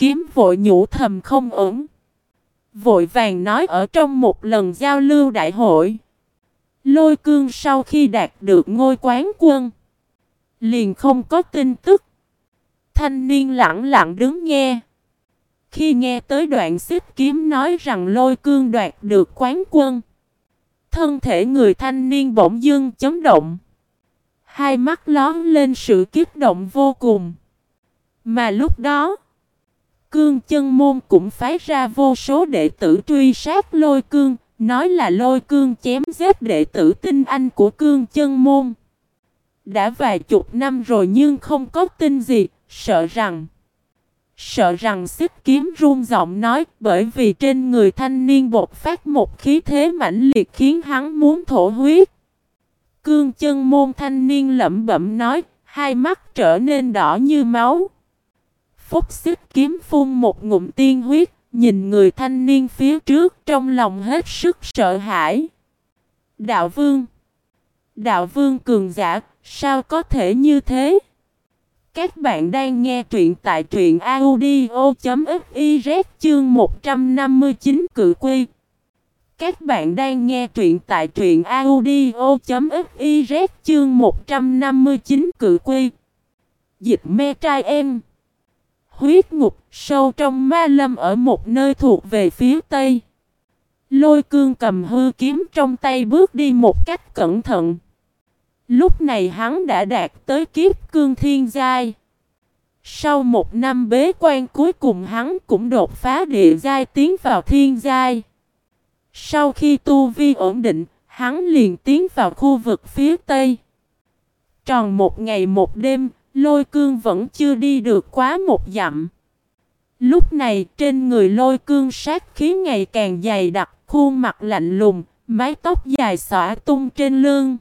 kiếm vội nhủ thầm không ổn. Vội vàng nói ở trong một lần giao lưu đại hội. Lôi cương sau khi đạt được ngôi quán quân. Liền không có tin tức. Thanh niên lặng lặng đứng nghe. Khi nghe tới đoạn xích kiếm nói rằng lôi cương đoạt được quán quân. Thân thể người thanh niên bỗng dưng chấn động. Hai mắt lón lên sự kiếp động vô cùng. Mà lúc đó, cương chân môn cũng phái ra vô số đệ tử truy sát lôi cương, nói là lôi cương chém giết đệ tử tinh anh của cương chân môn. Đã vài chục năm rồi nhưng không có tin gì, sợ rằng Sợ rằng xích kiếm run giọng nói bởi vì trên người thanh niên bột phát một khí thế mãnh liệt khiến hắn muốn thổ huyết. Cương chân môn thanh niên lẩm bẩm nói, hai mắt trở nên đỏ như máu. Phúc xích kiếm phun một ngụm tiên huyết, nhìn người thanh niên phía trước trong lòng hết sức sợ hãi. Đạo vương Đạo vương cường giả, sao có thể như thế? Các bạn đang nghe truyện tại truyện audio.fiz chương 159 cự quy. Các bạn đang nghe truyện tại truyện audio.fiz chương 159 cự quy. Dịch me trai em. Huyết ngục sâu trong ma lâm ở một nơi thuộc về phía tây. Lôi cương cầm hư kiếm trong tay bước đi một cách cẩn thận. Lúc này hắn đã đạt tới kiếp cương thiên giai. Sau một năm bế quan cuối cùng hắn cũng đột phá địa giai tiến vào thiên giai. Sau khi tu vi ổn định, hắn liền tiến vào khu vực phía tây. Tròn một ngày một đêm, lôi cương vẫn chưa đi được quá một dặm. Lúc này trên người lôi cương sát khí ngày càng dày đặc, khuôn mặt lạnh lùng, mái tóc dài xõa tung trên lưng.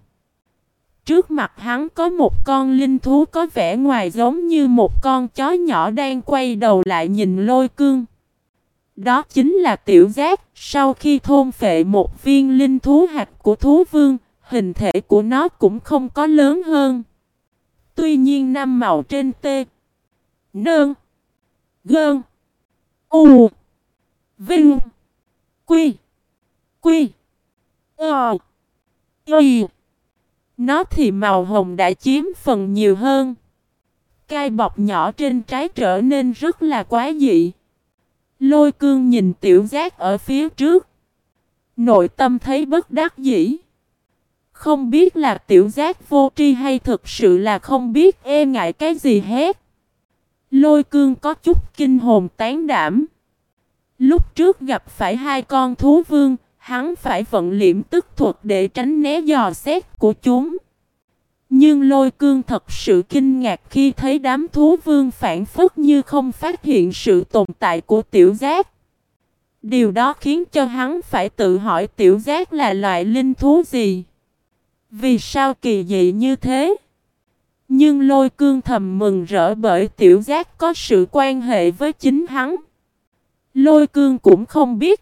Trước mặt hắn có một con linh thú có vẻ ngoài giống như một con chó nhỏ đang quay đầu lại nhìn lôi cương. Đó chính là tiểu giác, sau khi thôn phệ một viên linh thú hạt của thú vương, hình thể của nó cũng không có lớn hơn. Tuy nhiên năm màu trên tê, nơn, gơn, u, vinh, quy, quy, ờ, y. Nó thì màu hồng đã chiếm phần nhiều hơn. Cai bọc nhỏ trên trái trở nên rất là quá dị. Lôi cương nhìn tiểu giác ở phía trước. Nội tâm thấy bất đắc dĩ. Không biết là tiểu giác vô tri hay thực sự là không biết e ngại cái gì hết. Lôi cương có chút kinh hồn tán đảm. Lúc trước gặp phải hai con thú vương, hắn phải vận liệm tức thuật để tránh né dò xét của chúng. Nhưng lôi cương thật sự kinh ngạc khi thấy đám thú vương phản phất như không phát hiện sự tồn tại của tiểu giác. Điều đó khiến cho hắn phải tự hỏi tiểu giác là loại linh thú gì. Vì sao kỳ dị như thế? Nhưng lôi cương thầm mừng rỡ bởi tiểu giác có sự quan hệ với chính hắn. Lôi cương cũng không biết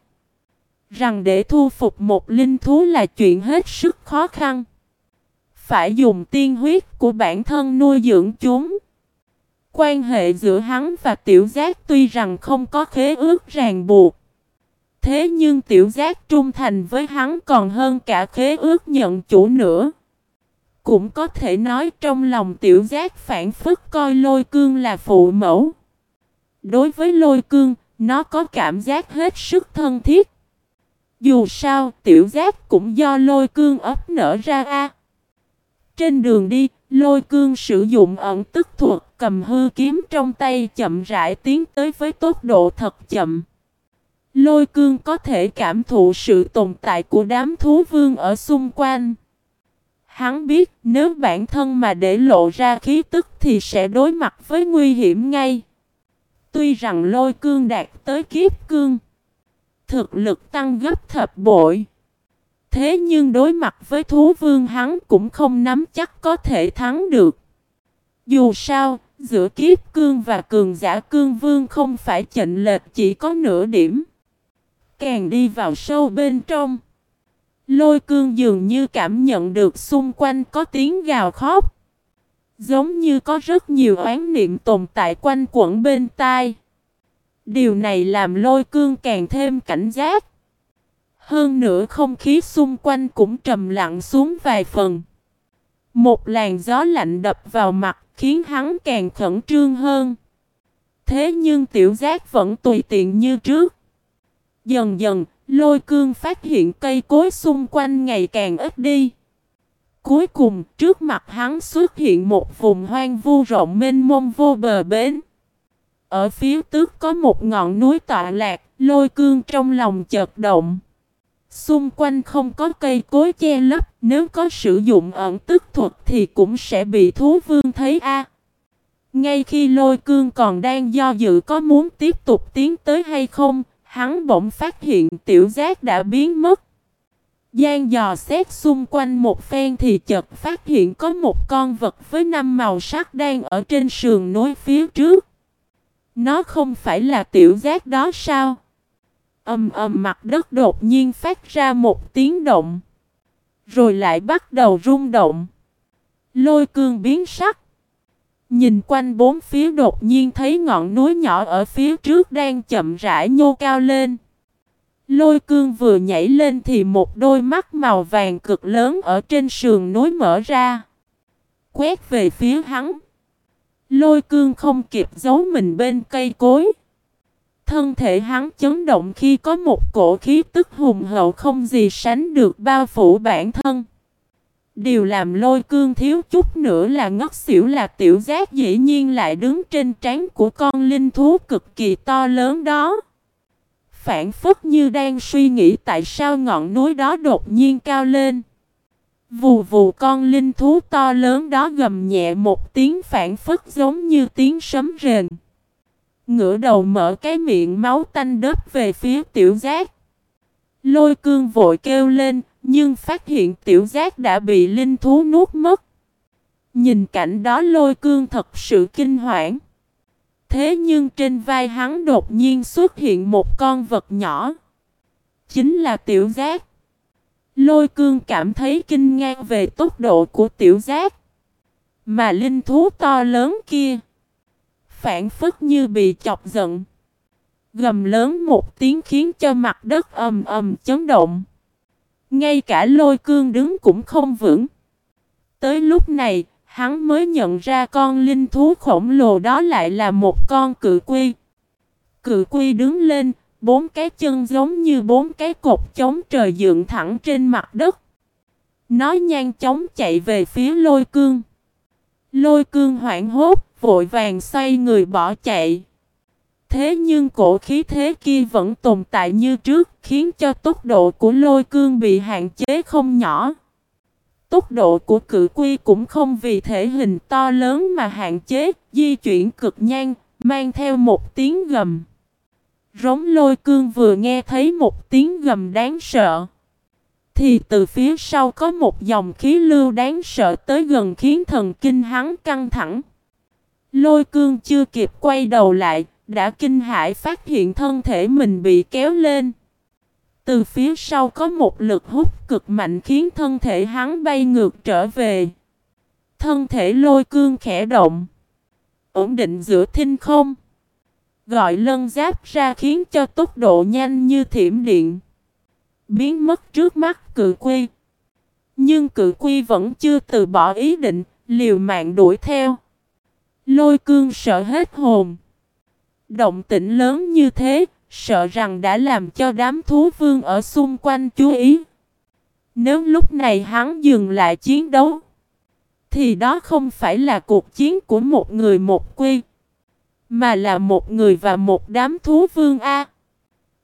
rằng để thu phục một linh thú là chuyện hết sức khó khăn. Phải dùng tiên huyết của bản thân nuôi dưỡng chúng. Quan hệ giữa hắn và tiểu giác tuy rằng không có khế ước ràng buộc. Thế nhưng tiểu giác trung thành với hắn còn hơn cả khế ước nhận chủ nữa. Cũng có thể nói trong lòng tiểu giác phản phức coi lôi cương là phụ mẫu. Đối với lôi cương, nó có cảm giác hết sức thân thiết. Dù sao, tiểu giác cũng do lôi cương ấp nở ra a. Trên đường đi, lôi cương sử dụng ẩn tức thuật cầm hư kiếm trong tay chậm rãi tiến tới với tốc độ thật chậm. Lôi cương có thể cảm thụ sự tồn tại của đám thú vương ở xung quanh. Hắn biết nếu bản thân mà để lộ ra khí tức thì sẽ đối mặt với nguy hiểm ngay. Tuy rằng lôi cương đạt tới kiếp cương thực lực tăng gấp thập bội. Thế nhưng đối mặt với thú vương hắn cũng không nắm chắc có thể thắng được. Dù sao, giữa kiếp cương và cường giả cương vương không phải chệnh lệch chỉ có nửa điểm. Càng đi vào sâu bên trong, lôi cương dường như cảm nhận được xung quanh có tiếng gào khóc. Giống như có rất nhiều oán niệm tồn tại quanh quẩn bên tai. Điều này làm lôi cương càng thêm cảnh giác. Hơn nữa không khí xung quanh cũng trầm lặng xuống vài phần. Một làn gió lạnh đập vào mặt khiến hắn càng khẩn trương hơn. Thế nhưng tiểu giác vẫn tùy tiện như trước. Dần dần, lôi cương phát hiện cây cối xung quanh ngày càng ít đi. Cuối cùng, trước mặt hắn xuất hiện một vùng hoang vu rộng mênh mông vô bờ bến. Ở phía trước có một ngọn núi tọa lạc, lôi cương trong lòng chợt động. Xung quanh không có cây cối che lấp, nếu có sử dụng ẩn tức thuật thì cũng sẽ bị thú vương thấy a. Ngay khi lôi cương còn đang do dự có muốn tiếp tục tiến tới hay không, hắn bỗng phát hiện tiểu giác đã biến mất. Giang dò xét xung quanh một phen thì chợt phát hiện có một con vật với năm màu sắc đang ở trên sườn núi phía trước. Nó không phải là tiểu giác đó sao? Âm ầm, mặt đất đột nhiên phát ra một tiếng động. Rồi lại bắt đầu rung động. Lôi cương biến sắc. Nhìn quanh bốn phía đột nhiên thấy ngọn núi nhỏ ở phía trước đang chậm rãi nhô cao lên. Lôi cương vừa nhảy lên thì một đôi mắt màu vàng cực lớn ở trên sườn núi mở ra. Quét về phía hắn. Lôi cương không kịp giấu mình bên cây cối. Thân thể hắn chấn động khi có một cổ khí tức hùng hậu không gì sánh được bao phủ bản thân. Điều làm lôi cương thiếu chút nữa là ngất xỉu là tiểu giác dĩ nhiên lại đứng trên trán của con linh thú cực kỳ to lớn đó. Phản phất như đang suy nghĩ tại sao ngọn núi đó đột nhiên cao lên. Vù vù con linh thú to lớn đó gầm nhẹ một tiếng phản phất giống như tiếng sấm rền. Ngửa đầu mở cái miệng máu tanh đớp về phía tiểu giác. Lôi cương vội kêu lên, nhưng phát hiện tiểu giác đã bị linh thú nuốt mất. Nhìn cảnh đó lôi cương thật sự kinh hoảng. Thế nhưng trên vai hắn đột nhiên xuất hiện một con vật nhỏ. Chính là tiểu giác. Lôi cương cảm thấy kinh ngang về tốc độ của tiểu giác. Mà linh thú to lớn kia. Phản phức như bị chọc giận. Gầm lớn một tiếng khiến cho mặt đất ầm ầm chấn động. Ngay cả lôi cương đứng cũng không vững. Tới lúc này, hắn mới nhận ra con linh thú khổng lồ đó lại là một con cự quy. Cự quy đứng lên, bốn cái chân giống như bốn cái cột chống trời dựng thẳng trên mặt đất. Nó nhanh chóng chạy về phía lôi cương. Lôi cương hoảng hốt, vội vàng xoay người bỏ chạy. Thế nhưng cổ khí thế kia vẫn tồn tại như trước, khiến cho tốc độ của lôi cương bị hạn chế không nhỏ. Tốc độ của cự quy cũng không vì thể hình to lớn mà hạn chế, di chuyển cực nhanh, mang theo một tiếng gầm. Rống lôi cương vừa nghe thấy một tiếng gầm đáng sợ. Thì từ phía sau có một dòng khí lưu đáng sợ tới gần khiến thần kinh hắn căng thẳng. Lôi cương chưa kịp quay đầu lại, đã kinh hãi phát hiện thân thể mình bị kéo lên. Từ phía sau có một lực hút cực mạnh khiến thân thể hắn bay ngược trở về. Thân thể lôi cương khẽ động. Ổn định giữa thinh không. Gọi lân giáp ra khiến cho tốc độ nhanh như thiểm điện. Biến mất trước mắt cự quy. Nhưng cự quy vẫn chưa từ bỏ ý định, liều mạng đuổi theo. Lôi cương sợ hết hồn. Động tĩnh lớn như thế, sợ rằng đã làm cho đám thú vương ở xung quanh chú ý. Nếu lúc này hắn dừng lại chiến đấu, thì đó không phải là cuộc chiến của một người một quy, mà là một người và một đám thú vương A.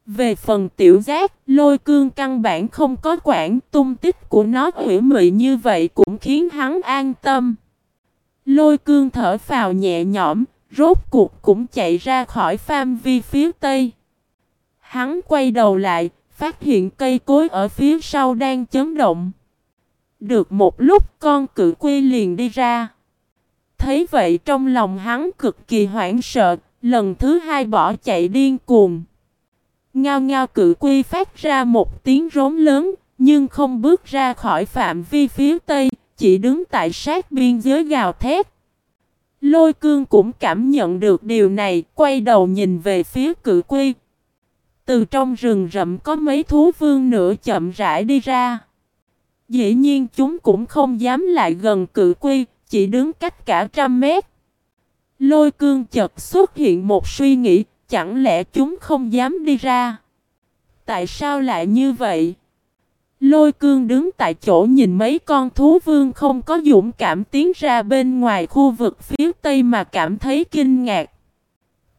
Về phần tiểu giác, lôi cương căn bản không có quản tung tích của nó hủy mị như vậy cũng khiến hắn an tâm. Lôi cương thở phào nhẹ nhõm, rốt cuộc cũng chạy ra khỏi phạm vi phía tây. Hắn quay đầu lại, phát hiện cây cối ở phía sau đang chấn động. Được một lúc con cự quy liền đi ra. Thấy vậy trong lòng hắn cực kỳ hoảng sợ, lần thứ hai bỏ chạy điên cuồng. Ngao ngao cự quy phát ra một tiếng rống lớn, nhưng không bước ra khỏi phạm vi phía tây, chỉ đứng tại sát biên giới gào thét. Lôi cương cũng cảm nhận được điều này, quay đầu nhìn về phía cự quy. Từ trong rừng rậm có mấy thú vương nữa chậm rãi đi ra. Dĩ nhiên chúng cũng không dám lại gần cự quy, chỉ đứng cách cả trăm mét. Lôi cương chợt xuất hiện một suy nghĩ, chẳng lẽ chúng không dám đi ra? Tại sao lại như vậy? Lôi cương đứng tại chỗ nhìn mấy con thú vương không có dũng cảm tiến ra bên ngoài khu vực phía tây mà cảm thấy kinh ngạc.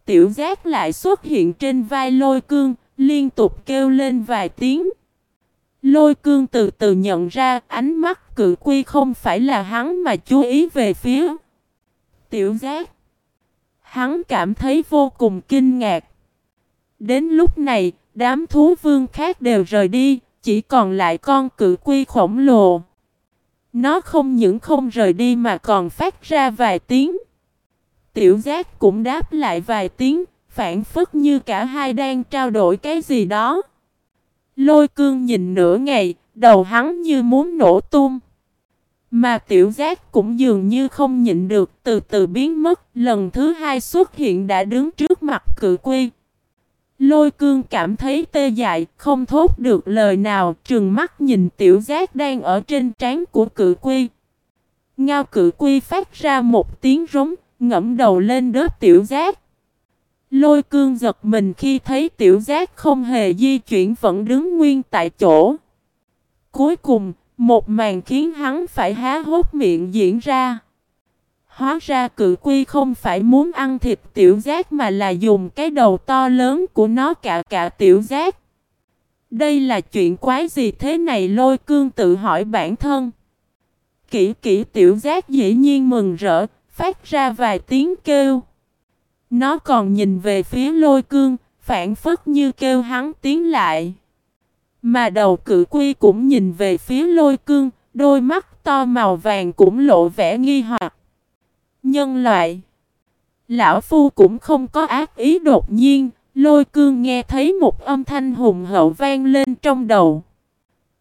Tiểu giác lại xuất hiện trên vai lôi cương, liên tục kêu lên vài tiếng. Lôi cương từ từ nhận ra ánh mắt cự quy không phải là hắn mà chú ý về phía. Tiểu giác. Hắn cảm thấy vô cùng kinh ngạc. Đến lúc này, đám thú vương khác đều rời đi, chỉ còn lại con cự quy khổng lồ. Nó không những không rời đi mà còn phát ra vài tiếng. Tiểu giác cũng đáp lại vài tiếng, phản phất như cả hai đang trao đổi cái gì đó. Lôi cương nhìn nửa ngày, đầu hắn như muốn nổ tung. Mà tiểu giác cũng dường như không nhịn được từ từ biến mất, lần thứ hai xuất hiện đã đứng trước mặt cự quy. Lôi cương cảm thấy tê dại, không thốt được lời nào, trừng mắt nhìn tiểu giác đang ở trên trán của cự quy. Ngao cự quy phát ra một tiếng rống, ngẫm đầu lên đớp tiểu giác. Lôi cương giật mình khi thấy tiểu giác không hề di chuyển vẫn đứng nguyên tại chỗ. Cuối cùng, một màn khiến hắn phải há hốt miệng diễn ra. Hóa ra cự quy không phải muốn ăn thịt tiểu giác mà là dùng cái đầu to lớn của nó cả cả tiểu giác. Đây là chuyện quái gì thế này lôi cương tự hỏi bản thân. Kỷ kỷ tiểu giác dĩ nhiên mừng rỡ, phát ra vài tiếng kêu. Nó còn nhìn về phía lôi cương, phản phất như kêu hắn tiến lại. Mà đầu cự quy cũng nhìn về phía lôi cương, đôi mắt to màu vàng cũng lộ vẻ nghi hoặc. Nhân loại Lão Phu cũng không có ác ý đột nhiên, lôi cương nghe thấy một âm thanh hùng hậu vang lên trong đầu.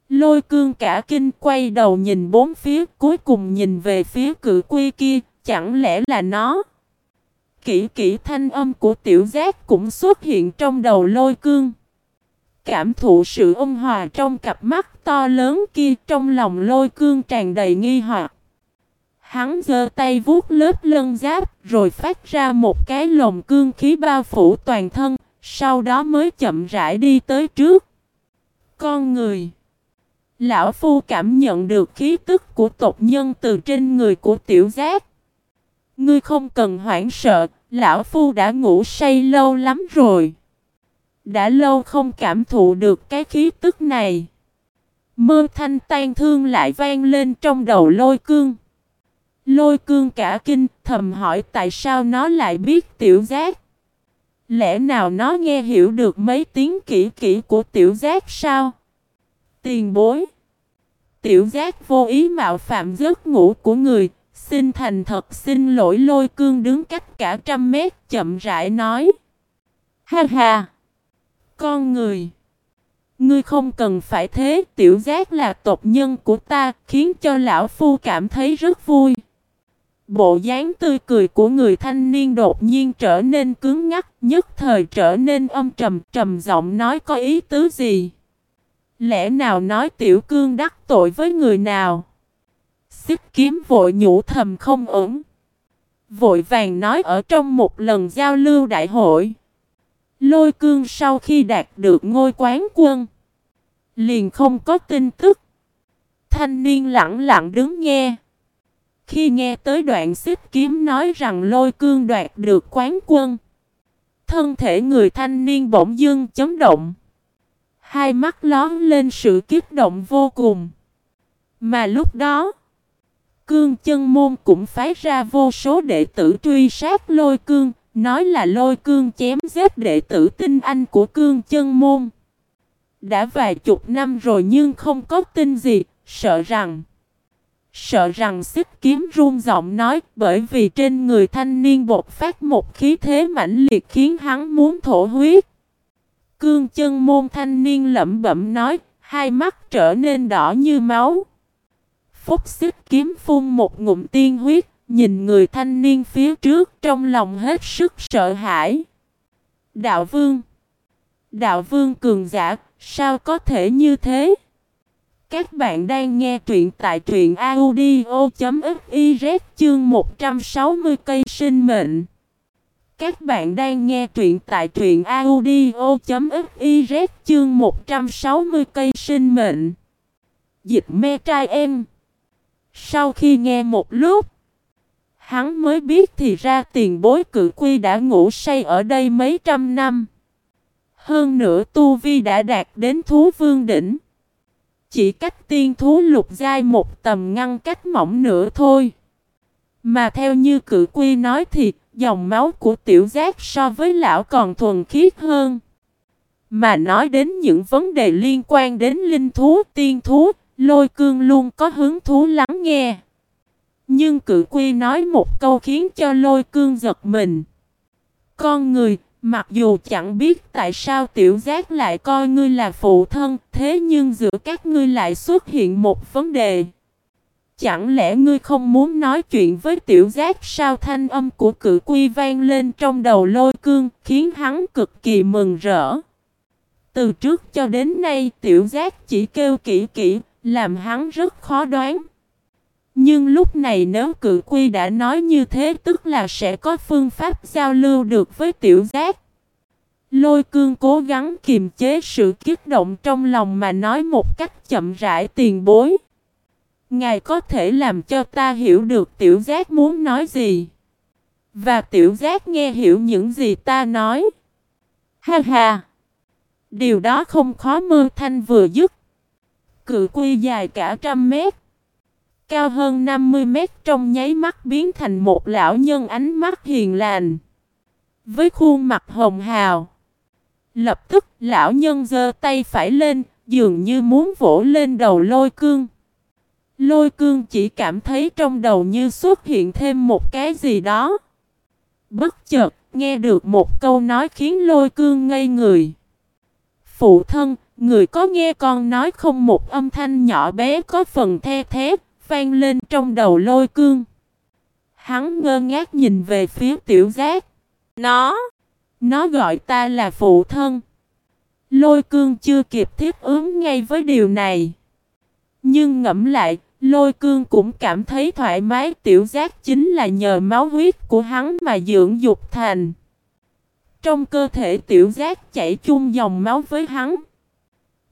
Lôi cương cả kinh quay đầu nhìn bốn phía cuối cùng nhìn về phía cự quy kia, chẳng lẽ là nó? Kỹ kỹ thanh âm của tiểu giác cũng xuất hiện trong đầu lôi cương. Cảm thụ sự ôn hòa trong cặp mắt to lớn kia trong lòng lôi cương tràn đầy nghi hoặc. Hắn giơ tay vuốt lớp lân giáp rồi phát ra một cái lồng cương khí bao phủ toàn thân, sau đó mới chậm rãi đi tới trước. Con người Lão Phu cảm nhận được khí tức của tộc nhân từ trên người của tiểu giác. Ngươi không cần hoảng sợ, Lão Phu đã ngủ say lâu lắm rồi. Đã lâu không cảm thụ được cái khí tức này. Mơ thanh tan thương lại vang lên trong đầu lôi cương. Lôi cương cả kinh thầm hỏi tại sao nó lại biết tiểu giác. Lẽ nào nó nghe hiểu được mấy tiếng kỹ kỹ của tiểu giác sao? Tiền bối. Tiểu giác vô ý mạo phạm giấc ngủ của người, xin thành thật xin lỗi lôi cương đứng cách cả trăm mét chậm rãi nói. Ha ha! Con người! Ngươi không cần phải thế, tiểu giác là tộc nhân của ta, khiến cho lão phu cảm thấy rất vui. Bộ dáng tươi cười của người thanh niên đột nhiên trở nên cứng ngắc, nhất thời trở nên âm trầm, trầm giọng nói có ý tứ gì. Lẽ nào nói tiểu cương đắc tội với người nào? Xích kiếm vội nhủ thầm không ổn. Vội vàng nói ở trong một lần giao lưu đại hội. Lôi cương sau khi đạt được ngôi quán quân. Liền không có tin tức. Thanh niên lặng lặng đứng nghe. Khi nghe tới đoạn xích kiếm nói rằng lôi cương đoạt được quán quân. Thân thể người thanh niên bỗng dưng chấn động. Hai mắt lón lên sự kích động vô cùng. Mà lúc đó, cương chân môn cũng phái ra vô số đệ tử truy sát lôi cương, nói là lôi cương chém giết đệ tử tinh anh của cương chân môn. Đã vài chục năm rồi nhưng không có tin gì, sợ rằng Sợ rằng xích kiếm run giọng nói bởi vì trên người thanh niên bột phát một khí thế mãnh liệt khiến hắn muốn thổ huyết. Cương chân môn thanh niên lẩm bẩm nói, hai mắt trở nên đỏ như máu. Phúc xích kiếm phun một ngụm tiên huyết, nhìn người thanh niên phía trước trong lòng hết sức sợ hãi. Đạo vương Đạo vương cường giả, sao có thể như thế? Các bạn đang nghe truyện tại truyện audio.fiz chương 160 cây sinh mệnh. Các bạn đang nghe truyện tại truyện audio.fiz chương 160 cây sinh mệnh. Dịch me trai em. Sau khi nghe một lúc, hắn mới biết thì ra tiền bối cự quy đã ngủ say ở đây mấy trăm năm. Hơn nữa Tu Vi đã đạt đến thú vương đỉnh. Chỉ cách tiên thú lục giai một tầm ngăn cách mỏng nữa thôi. Mà theo như cự quy nói thì dòng máu của tiểu giác so với lão còn thuần khiết hơn. Mà nói đến những vấn đề liên quan đến linh thú, tiên thú, lôi cương luôn có hứng thú lắng nghe. Nhưng cự quy nói một câu khiến cho lôi cương giật mình. Con người, mặc dù chẳng biết tại sao tiểu giác lại coi ngươi là phụ thân, thế nhưng giữa các ngươi lại xuất hiện một vấn đề. Chẳng lẽ ngươi không muốn nói chuyện với tiểu giác sao thanh âm của cự quy vang lên trong đầu lôi cương, khiến hắn cực kỳ mừng rỡ. Từ trước cho đến nay tiểu giác chỉ kêu kỹ kỹ, làm hắn rất khó đoán. Nhưng lúc này nếu cự quy đã nói như thế tức là sẽ có phương pháp giao lưu được với tiểu giác. Lôi cương cố gắng kiềm chế sự kích động trong lòng mà nói một cách chậm rãi tiền bối. Ngài có thể làm cho ta hiểu được tiểu giác muốn nói gì. Và tiểu giác nghe hiểu những gì ta nói. Ha ha! Điều đó không khó mơ thanh vừa dứt. Cự quy dài cả trăm mét. Cao hơn 50 mét trong nháy mắt biến thành một lão nhân ánh mắt hiền lành. Với khuôn mặt hồng hào. Lập tức lão nhân giơ tay phải lên, dường như muốn vỗ lên đầu lôi cương. Lôi cương chỉ cảm thấy trong đầu như xuất hiện thêm một cái gì đó. Bất chợt, nghe được một câu nói khiến lôi cương ngây người. Phụ thân, người có nghe con nói không một âm thanh nhỏ bé có phần the thét, vang lên trong đầu lôi cương. Hắn ngơ ngác nhìn về phía tiểu giác. Nó, nó gọi ta là phụ thân. Lôi cương chưa kịp thiết ứng ngay với điều này. Nhưng ngẫm lại, lôi cương cũng cảm thấy thoải mái tiểu giác chính là nhờ máu huyết của hắn mà dưỡng dục thành. Trong cơ thể tiểu giác chảy chung dòng máu với hắn.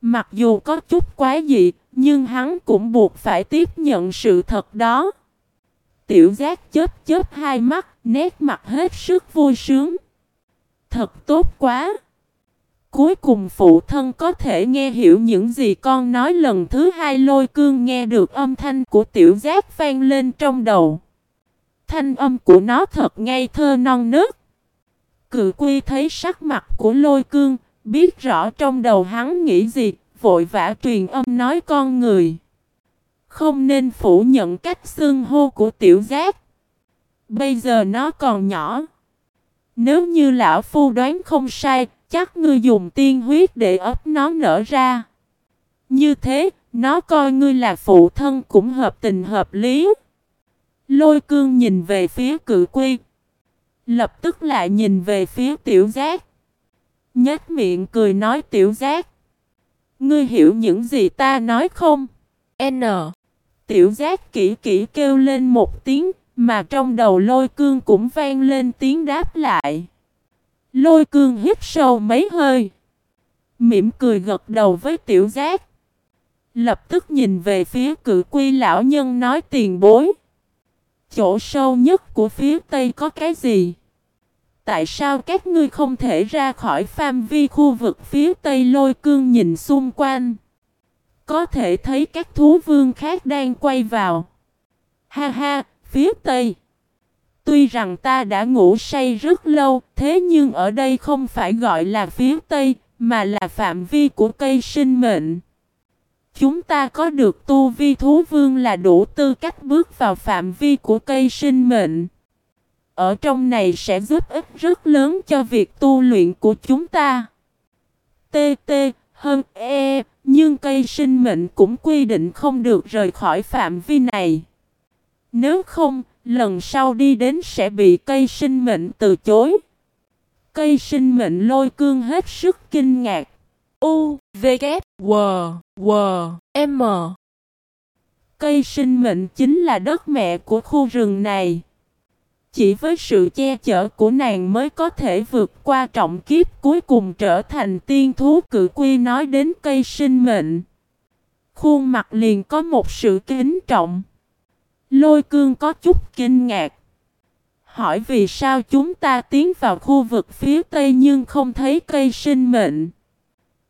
Mặc dù có chút quá dị, nhưng hắn cũng buộc phải tiếp nhận sự thật đó. Tiểu giác chớp chớp hai mắt, nét mặt hết sức vui sướng. Thật tốt quá! Cuối cùng phụ thân có thể nghe hiểu những gì con nói lần thứ hai lôi cương nghe được âm thanh của tiểu giác vang lên trong đầu. Thanh âm của nó thật ngây thơ non nớt. Cự quy thấy sắc mặt của lôi cương, biết rõ trong đầu hắn nghĩ gì, vội vã truyền âm nói con người. Không nên phủ nhận cách xưng hô của tiểu giác. Bây giờ nó còn nhỏ. Nếu như lão phu đoán không sai, chắc ngươi dùng tiên huyết để ấp nó nở ra. Như thế, nó coi ngươi là phụ thân cũng hợp tình hợp lý. Lôi cương nhìn về phía cự quy. Lập tức lại nhìn về phía tiểu giác. Nhếch miệng cười nói tiểu giác. Ngươi hiểu những gì ta nói không? N. Tiểu giác kỹ kỹ kêu lên một tiếng, mà trong đầu lôi cương cũng vang lên tiếng đáp lại. Lôi cương hít sâu mấy hơi. Mỉm cười gật đầu với tiểu giác. Lập tức nhìn về phía cự quy lão nhân nói tiền bối. Chỗ sâu nhất của phía tây có cái gì? Tại sao các ngươi không thể ra khỏi phạm vi khu vực phía tây lôi cương nhìn xung quanh? Có thể thấy các thú vương khác đang quay vào. Ha ha, phía tây. Tuy rằng ta đã ngủ say rất lâu, thế nhưng ở đây không phải gọi là phía Tây, mà là phạm vi của cây sinh mệnh. Chúng ta có được tu vi thú vương là đủ tư cách bước vào phạm vi của cây sinh mệnh. Ở trong này sẽ giúp ích rất lớn cho việc tu luyện của chúng ta. T, T, hơn E, nhưng cây sinh mệnh cũng quy định không được rời khỏi phạm vi này. Nếu không, lần sau đi đến sẽ bị cây sinh mệnh từ chối. Cây sinh mệnh lôi cương hết sức kinh ngạc. U, V, K, W, W, M. Cây sinh mệnh chính là đất mẹ của khu rừng này. Chỉ với sự che chở của nàng mới có thể vượt qua trọng kiếp, cuối cùng trở thành tiên thú cự quy nói đến cây sinh mệnh. Khuôn mặt liền có một sự kính trọng. Lôi cương có chút kinh ngạc. Hỏi vì sao chúng ta tiến vào khu vực phía tây nhưng không thấy cây sinh mệnh.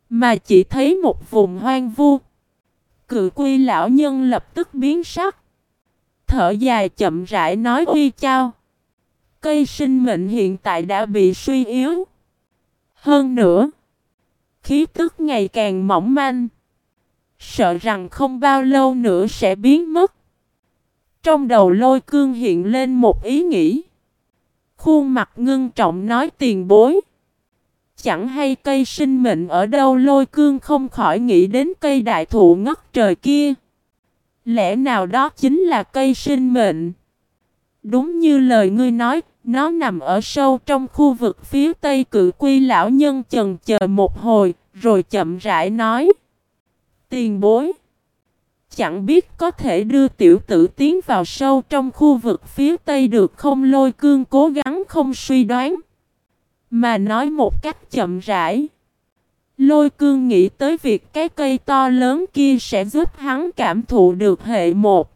Mà chỉ thấy một vùng hoang vu. Cự quy lão nhân lập tức biến sắc. Thở dài chậm rãi nói, uy chao. Cây sinh mệnh hiện tại đã bị suy yếu. Hơn nữa, khí tức ngày càng mỏng manh. Sợ rằng không bao lâu nữa sẽ biến mất. Trong đầu lôi cương hiện lên một ý nghĩ. Khuôn mặt ngưng trọng nói tiền bối. Chẳng hay cây sinh mệnh ở đâu lôi cương không khỏi nghĩ đến cây đại thụ ngất trời kia. Lẽ nào đó chính là cây sinh mệnh? Đúng như lời ngươi nói, nó nằm ở sâu trong khu vực phía tây cự quy lão nhân chần chờ một hồi, rồi chậm rãi nói. Tiền bối. Chẳng biết có thể đưa tiểu tử tiến vào sâu trong khu vực phía tây được không lôi cương cố gắng không suy đoán. Mà nói một cách chậm rãi. Lôi cương nghĩ tới việc cái cây to lớn kia sẽ giúp hắn cảm thụ được hệ một.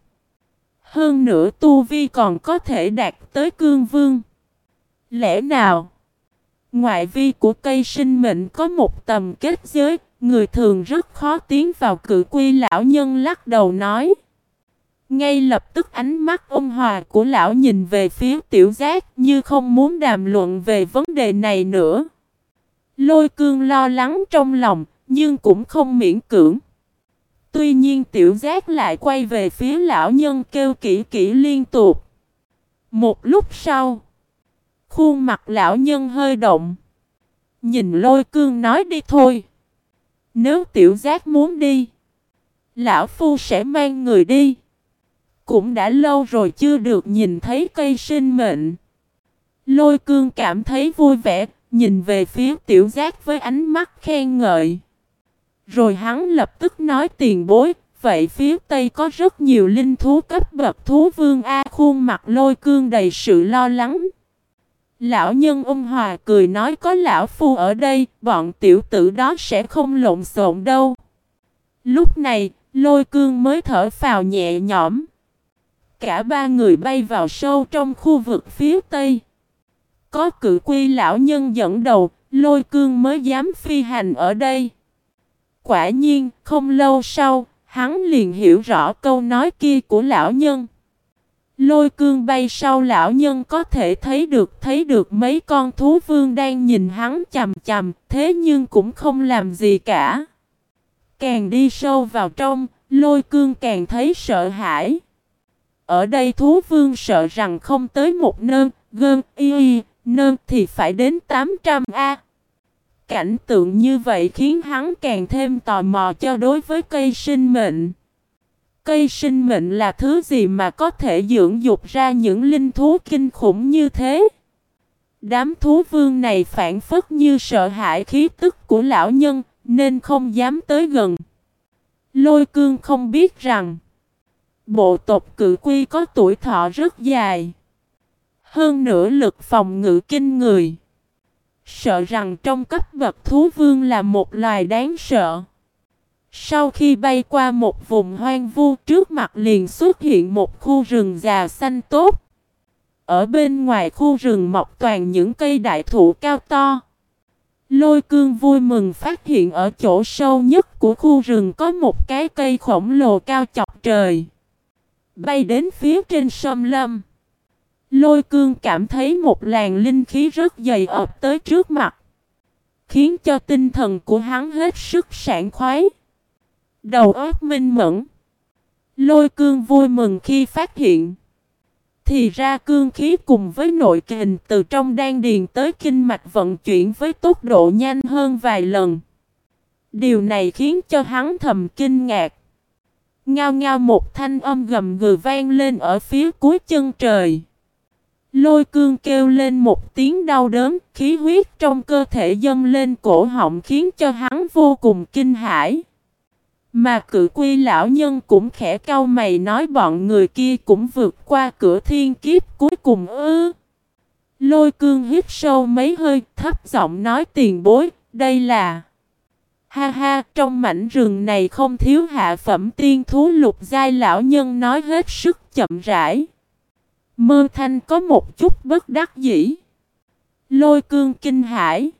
Hơn nữa tu vi còn có thể đạt tới cương vương. Lẽ nào? Ngoại vi của cây sinh mệnh có một tầm kết giới, người thường rất khó tiến vào cự quy lão nhân lắc đầu nói. Ngay lập tức ánh mắt ôn hòa của lão nhìn về phía tiểu giác như không muốn đàm luận về vấn đề này nữa. Lôi cương lo lắng trong lòng, nhưng cũng không miễn cưỡng. Tuy nhiên tiểu giác lại quay về phía lão nhân kêu kỹ kỹ liên tục. Một lúc sau, khuôn mặt lão nhân hơi động. Nhìn lôi cương nói đi thôi. Nếu tiểu giác muốn đi, lão phu sẽ mang người đi. Cũng đã lâu rồi chưa được nhìn thấy cây sinh mệnh. Lôi cương cảm thấy vui vẻ, nhìn về phía tiểu giác với ánh mắt khen ngợi. Rồi hắn lập tức nói tiền bối, vậy phía tây có rất nhiều linh thú cấp bậc thú vương A khuôn mặt lôi cương đầy sự lo lắng. Lão nhân ung hòa cười nói có lão phu ở đây, bọn tiểu tử đó sẽ không lộn xộn đâu. Lúc này, lôi cương mới thở phào nhẹ nhõm. Cả ba người bay vào sâu trong khu vực phía tây. Có cự quy lão nhân dẫn đầu, lôi cương mới dám phi hành ở đây. Quả nhiên, không lâu sau, hắn liền hiểu rõ câu nói kia của lão nhân. Lôi cương bay sau lão nhân có thể thấy được thấy được mấy con thú vương đang nhìn hắn chầm chầm, thế nhưng cũng không làm gì cả. Càng đi sâu vào trong, lôi cương càng thấy sợ hãi. Ở đây thú vương sợ rằng không tới một nơn, gơn, y y, nơn thì phải đến 800 A. Cảnh tượng như vậy khiến hắn càng thêm tò mò cho đối với cây sinh mệnh. Cây sinh mệnh là thứ gì mà có thể dưỡng dục ra những linh thú kinh khủng như thế? Đám thú vương này phản phất như sợ hãi khí tức của lão nhân, nên không dám tới gần. Lôi cương không biết rằng, bộ tộc cự quy có tuổi thọ rất dài. Hơn nữa lực phòng ngự kinh người. Sợ rằng trong cấp bậc thú vương là một loài đáng sợ. Sau khi bay qua một vùng hoang vu trước mặt liền xuất hiện một khu rừng già xanh tốt. Ở bên ngoài khu rừng mọc toàn những cây đại thụ cao to. Lôi cương vui mừng phát hiện ở chỗ sâu nhất của khu rừng có một cái cây khổng lồ cao chọc trời. Bay đến phía trên sông lâm. Lôi cương cảm thấy một làn linh khí rất dày ập tới trước mặt. Khiến cho tinh thần của hắn hết sức sảng khoái. Đầu óc minh mẫn. Lôi cương vui mừng khi phát hiện. Thì ra cương khí cùng với nội kình từ trong đan điền tới kinh mạch vận chuyển với tốc độ nhanh hơn vài lần. Điều này khiến cho hắn thầm kinh ngạc. Ngao ngao một thanh âm gầm gừ vang lên ở phía cuối chân trời. Lôi cương kêu lên một tiếng đau đớn, khí huyết trong cơ thể dâng lên cổ họng khiến cho hắn vô cùng kinh hãi. Mà cự quy lão nhân cũng khẽ cau mày nói bọn người kia cũng vượt qua cửa thiên kiếp cuối cùng ư. Lôi cương hít sâu mấy hơi thấp giọng nói tiền bối, đây là... Ha ha, trong mảnh rừng này không thiếu hạ phẩm tiên thú lục giai lão nhân nói hết sức chậm rãi. Mơ thanh có một chút bất đắc dĩ. Lôi cương kinh hải.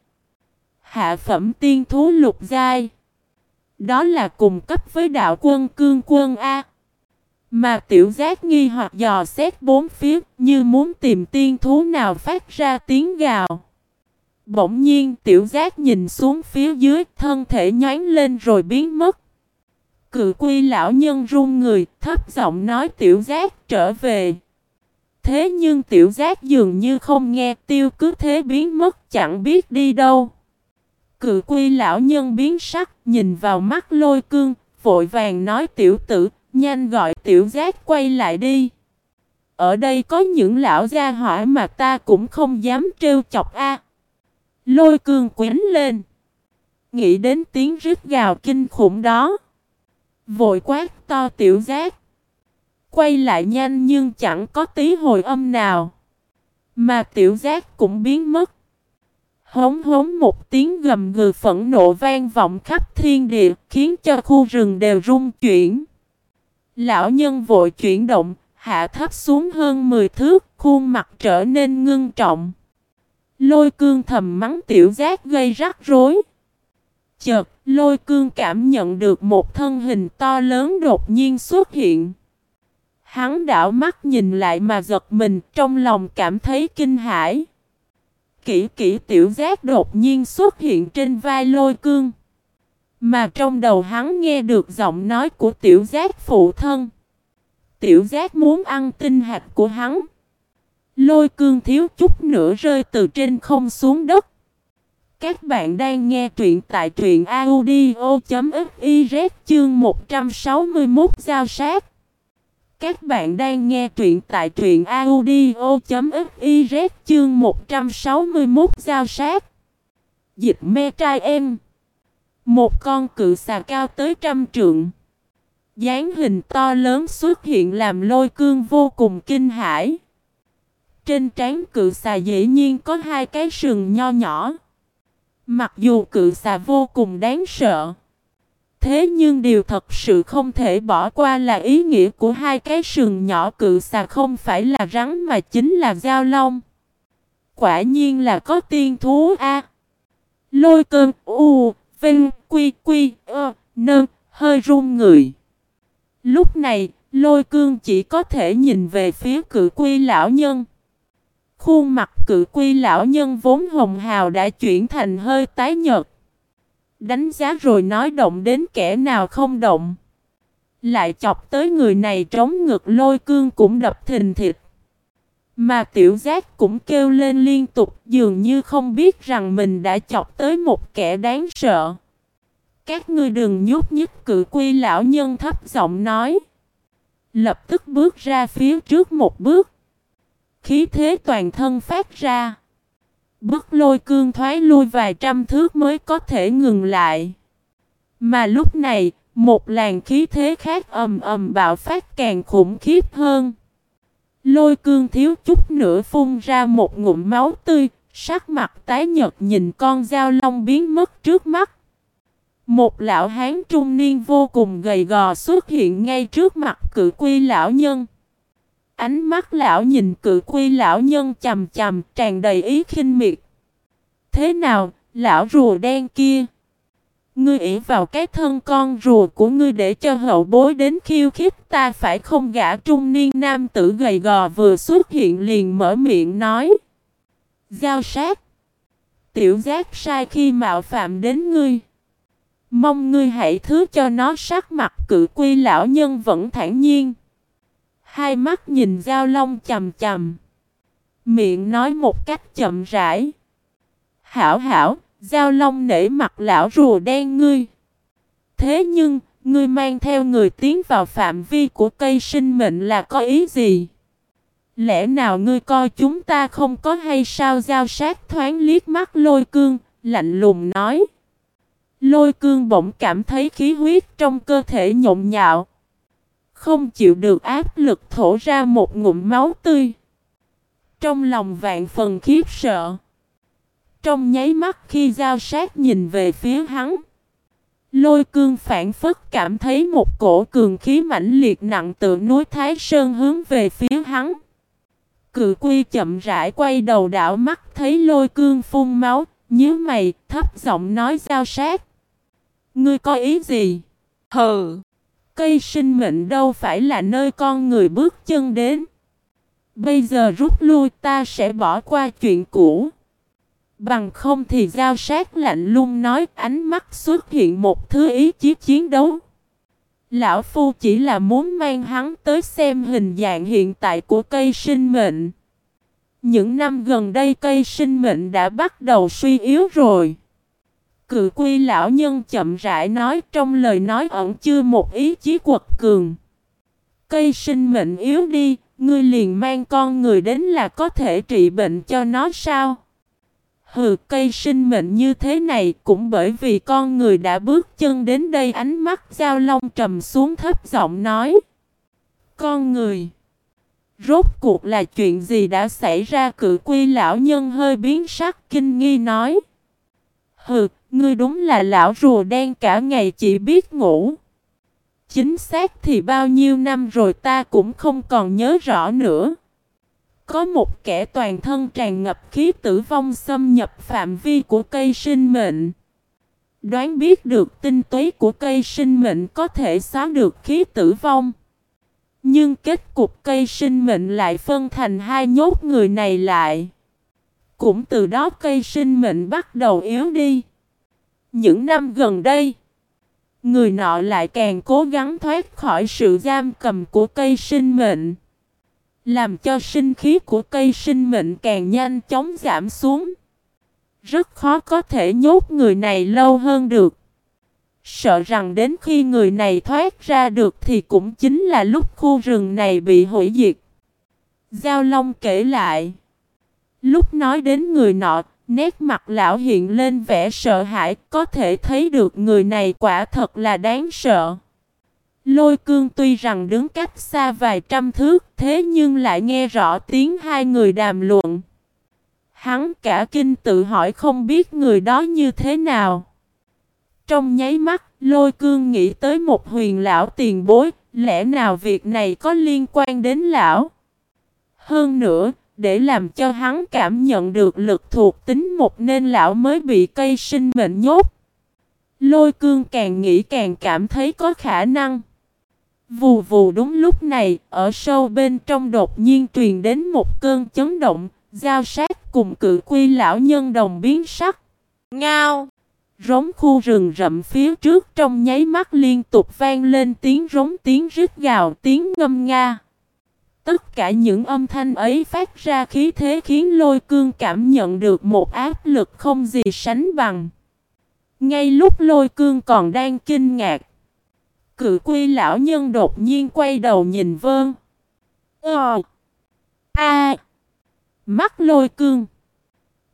Hạ phẩm tiên thú lục giai. Đó là cùng cấp với đạo quân cương quân A. Mà tiểu giác nghi hoặc dò xét bốn phía như muốn tìm tiên thú nào phát ra tiếng gào. Bỗng nhiên tiểu giác nhìn xuống phía dưới, thân thể nhánh lên rồi biến mất. Cự quy lão nhân run người, thấp giọng nói tiểu giác trở về. Thế nhưng tiểu giác dường như không nghe tiêu cứ thế biến mất chẳng biết đi đâu. Cự quy lão nhân biến sắc nhìn vào mắt lôi cương, vội vàng nói tiểu tử, nhanh gọi tiểu giác quay lại đi. Ở đây có những lão gia hỏa mà ta cũng không dám trêu chọc a. Lôi cương quến lên. Nghĩ đến tiếng rít gào kinh khủng đó. Vội quát to tiểu giác. Quay lại nhanh nhưng chẳng có tí hồi âm nào. Mà tiểu giác cũng biến mất. Hống hống một tiếng gầm gừ phẫn nộ vang vọng khắp thiên địa khiến cho khu rừng đều rung chuyển. Lão nhân vội chuyển động, hạ thấp xuống hơn 10 thước, khuôn mặt trở nên ngưng trọng. Lôi cương thầm mắng tiểu giác gây rắc rối. Chợt, lôi cương cảm nhận được một thân hình to lớn đột nhiên xuất hiện. Hắn đảo mắt nhìn lại mà giật mình, trong lòng cảm thấy kinh hãi. Kỷ kỷ tiểu giác đột nhiên xuất hiện trên vai lôi cương. Mà trong đầu hắn nghe được giọng nói của tiểu giác phụ thân. Tiểu giác muốn ăn tinh hạt của hắn. Lôi cương thiếu chút nữa rơi từ trên không xuống đất. Các bạn đang nghe truyện tại truyện audio.fiz chương 161 giao sát. Các bạn đang nghe truyện tại truyện audio.fiz chương 161 giao sát. Dịch me trai em. Một con cự xà cao tới trăm trượng. dáng hình to lớn xuất hiện làm lôi cương vô cùng kinh hãi. Trên trán cự xà dễ nhiên có hai cái sừng nho nhỏ. Mặc dù cự xà vô cùng đáng sợ. Thế nhưng điều thật sự không thể bỏ qua là ý nghĩa của hai cái sừng nhỏ cự xà không phải là rắn mà chính là dao long. Quả nhiên là có tiên thú A. Lôi cơn u, vinh, quy, quy, ơ, nơ, hơi run người. Lúc này, lôi cương chỉ có thể nhìn về phía cự quy lão nhân. Khuôn mặt cự quy lão nhân vốn hồng hào đã chuyển thành hơi tái nhợt. Đánh giá rồi nói động đến kẻ nào không động. Lại chọc tới người này trống ngực lôi cương cũng đập thình thịt. Mà tiểu giác cũng kêu lên liên tục, dường như không biết rằng mình đã chọc tới một kẻ đáng sợ. Các ngươi đừng nhúc nhích cự quy lão nhân thấp giọng nói. Lập tức bước ra phía trước một bước. Khí thế toàn thân phát ra. Bức lôi cương thoái lui vài trăm thước mới có thể ngừng lại. Mà lúc này, một làn khí thế khác ầm ầm bạo phát càng khủng khiếp hơn. Lôi cương thiếu chút nữa phun ra một ngụm máu tươi, sắc mặt tái nhật nhìn con dao long biến mất trước mắt. Một lão hán trung niên vô cùng gầy gò xuất hiện ngay trước mặt cự quy lão nhân. Ánh mắt lão nhìn cự quy lão nhân chầm chầm tràn đầy ý khinh miệt. Thế nào, lão rùa đen kia? Ngươi ỉ vào cái thân con rùa của ngươi để cho hậu bối đến khiêu khích ta phải không gã trung niên nam tử gầy gò vừa xuất hiện liền mở miệng nói. Giao sát. Tiểu giác sai khi mạo phạm đến ngươi. Mong ngươi hãy thứ cho nó sắc mặt cự quy lão nhân vẫn thản nhiên. Hai mắt nhìn Giao Long chầm chầm. Miệng nói một cách chậm rãi. Hảo hảo, Giao Long nể mặt lão rùa đen ngươi. Thế nhưng, Ngươi mang theo người tiến vào phạm vi của cây sinh mệnh là có ý gì? Lẽ nào ngươi coi chúng ta không có hay sao giao sát thoáng liếc mắt lôi cương, lạnh lùng nói. Lôi cương bỗng cảm thấy khí huyết trong cơ thể nhộn nhạo. Không chịu được áp lực thổ ra một ngụm máu tươi. Trong lòng vạn phần khiếp sợ. Trong nháy mắt khi giao sát nhìn về phía hắn. Lôi cương phản phất cảm thấy một cổ cường khí mãnh liệt nặng tự núi Thái Sơn hướng về phía hắn. Cự quy chậm rãi quay đầu đảo mắt thấy lôi cương phun máu, nhíu mày, thấp giọng nói giao sát. Ngươi có ý gì? Hừ! Cây sinh mệnh đâu phải là nơi con người bước chân đến. Bây giờ rút lui, ta sẽ bỏ qua chuyện cũ. Bằng không thì giao sát lạnh lung nói, ánh mắt xuất hiện một thứ ý chí chiến đấu. Lão Phu chỉ là muốn mang hắn tới xem hình dạng hiện tại của cây sinh mệnh. Những năm gần đây, cây sinh mệnh đã bắt đầu suy yếu rồi. Cự quy lão nhân chậm rãi nói trong lời nói ẩn chưa một ý chí quật cường. Cây sinh mệnh yếu đi, ngươi liền mang con người đến là có thể trị bệnh cho nó sao? Hừ cây sinh mệnh như thế này cũng bởi vì con người đã bước chân đến đây ánh mắt giao long trầm xuống thấp giọng nói. Con người. Rốt cuộc là chuyện gì đã xảy ra cự quy lão nhân hơi biến sắc kinh nghi nói. Hừ, ngươi đúng là lão rùa đen cả ngày chỉ biết ngủ. Chính xác thì bao nhiêu năm rồi ta cũng không còn nhớ rõ nữa. Có một kẻ toàn thân tràn ngập khí tử vong xâm nhập phạm vi của cây sinh mệnh. Đoán biết được tinh túy của cây sinh mệnh có thể xóa được khí tử vong. Nhưng kết cục cây sinh mệnh lại phân thành hai nhốt người này lại. Cũng từ đó cây sinh mệnh bắt đầu yếu đi. Những năm gần đây, người nọ lại càng cố gắng thoát khỏi sự giam cầm của cây sinh mệnh. Làm cho sinh khí của cây sinh mệnh càng nhanh chóng giảm xuống. Rất khó có thể nhốt người này lâu hơn được. Sợ rằng đến khi người này thoát ra được thì cũng chính là lúc khu rừng này bị hủy diệt. Giao Long kể lại. Lúc nói đến người nọ, nét mặt lão hiện lên vẻ sợ hãi, có thể thấy được người này quả thật là đáng sợ. Lôi cương tuy rằng đứng cách xa vài trăm thước, thế nhưng lại nghe rõ tiếng hai người đàm luận. Hắn cả kinh tự hỏi không biết người đó như thế nào. Trong nháy mắt, lôi cương nghĩ tới một huyền lão tiền bối, lẽ nào việc này có liên quan đến lão? Hơn nữa, để làm cho hắn cảm nhận được lực thuộc tính một nên lão mới bị cây sinh mệnh nhốt. Lôi cương càng nghĩ càng cảm thấy có khả năng. Vù vù đúng lúc này, ở sâu bên trong đột nhiên truyền đến một cơn chấn động, giao sát cùng cự quy lão nhân đồng biến sắc. Ngao! Rống khu rừng rậm phía trước trong nháy mắt liên tục vang lên tiếng rống tiếng rít gào tiếng ngâm nga. Tất cả những âm thanh ấy phát ra khí thế khiến lôi cương cảm nhận được một áp lực không gì sánh bằng. Ngay lúc lôi cương còn đang kinh ngạc. Cự quy lão nhân đột nhiên quay đầu nhìn vơn. Ờ. A. Mắt lôi cương.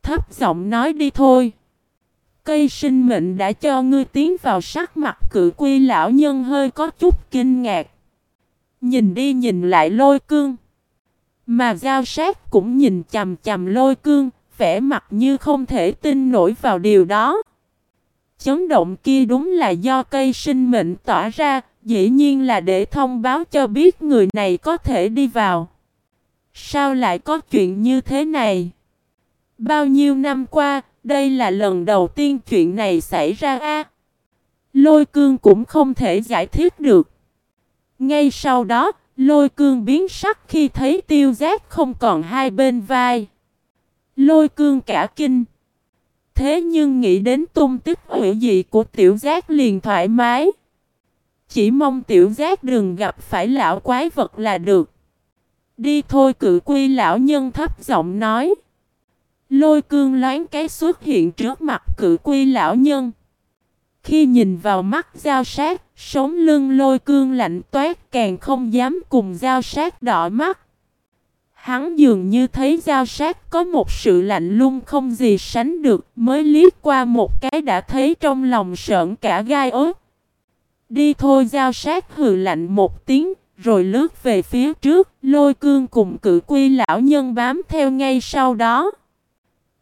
Thấp giọng nói đi thôi. Cây sinh mệnh đã cho ngươi tiến vào sắc mặt cự quy lão nhân hơi có chút kinh ngạc. Nhìn đi nhìn lại lôi cương. Mà giao sát cũng nhìn chầm chầm lôi cương, vẻ mặt như không thể tin nổi vào điều đó. Chấn động kia đúng là do cây sinh mệnh tỏa ra, dĩ nhiên là để thông báo cho biết người này có thể đi vào. Sao lại có chuyện như thế này? Bao nhiêu năm qua, đây là lần đầu tiên chuyện này xảy ra a. lôi cương cũng không thể giải thích được. Ngay sau đó, lôi cương biến sắc khi thấy tiêu giác không còn hai bên vai. Lôi cương cả kinh. Thế nhưng nghĩ đến tung tích hữu dị của tiểu giác liền thoải mái. Chỉ mong tiểu giác đừng gặp phải lão quái vật là được. Đi thôi cự quy lão nhân thấp giọng nói. Lôi cương loáng cái xuất hiện trước mặt cự quy lão nhân. Khi nhìn vào mắt giao sát, Sống lưng lôi cương lạnh toát, càng không dám cùng giao sát đỏ mắt. Hắn dường như thấy giao sát có một sự lạnh lung không gì sánh được, mới liếc qua một cái đã thấy trong lòng sợn cả gai ớt. Đi thôi, giao sát hừ lạnh một tiếng, rồi lướt về phía trước, lôi cương cùng cự quy lão nhân bám theo ngay sau đó.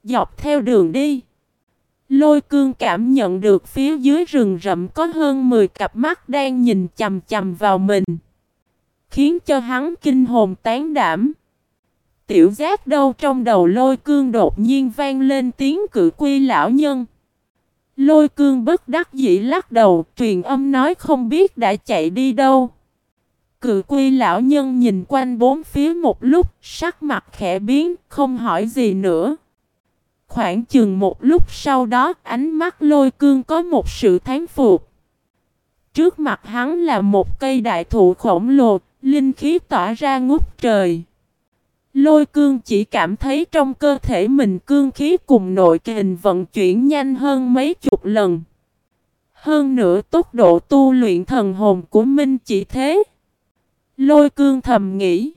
Dọc theo đường đi. Lôi cương cảm nhận được phía dưới rừng rậm có hơn 10 cặp mắt đang nhìn chầm chầm vào mình. Khiến cho hắn kinh hồn tán đảm. Tiểu giác đâu trong đầu lôi cương đột nhiên vang lên tiếng cự quy lão nhân. Lôi cương bất đắc dĩ lắc đầu, truyền âm nói không biết đã chạy đi đâu. Cự quy lão nhân nhìn quanh bốn phía một lúc, sắc mặt khẽ biến, không hỏi gì nữa. Khoảng chừng một lúc sau đó, ánh mắt lôi cương có một sự thán phục. Trước mặt hắn là một cây đại thụ khổng lồ, linh khí tỏa ra ngút trời. Lôi cương chỉ cảm thấy trong cơ thể mình cương khí cùng nội kình vận chuyển nhanh hơn mấy chục lần. Hơn nữa tốc độ tu luyện thần hồn của Minh chỉ thế. Lôi cương thầm nghĩ.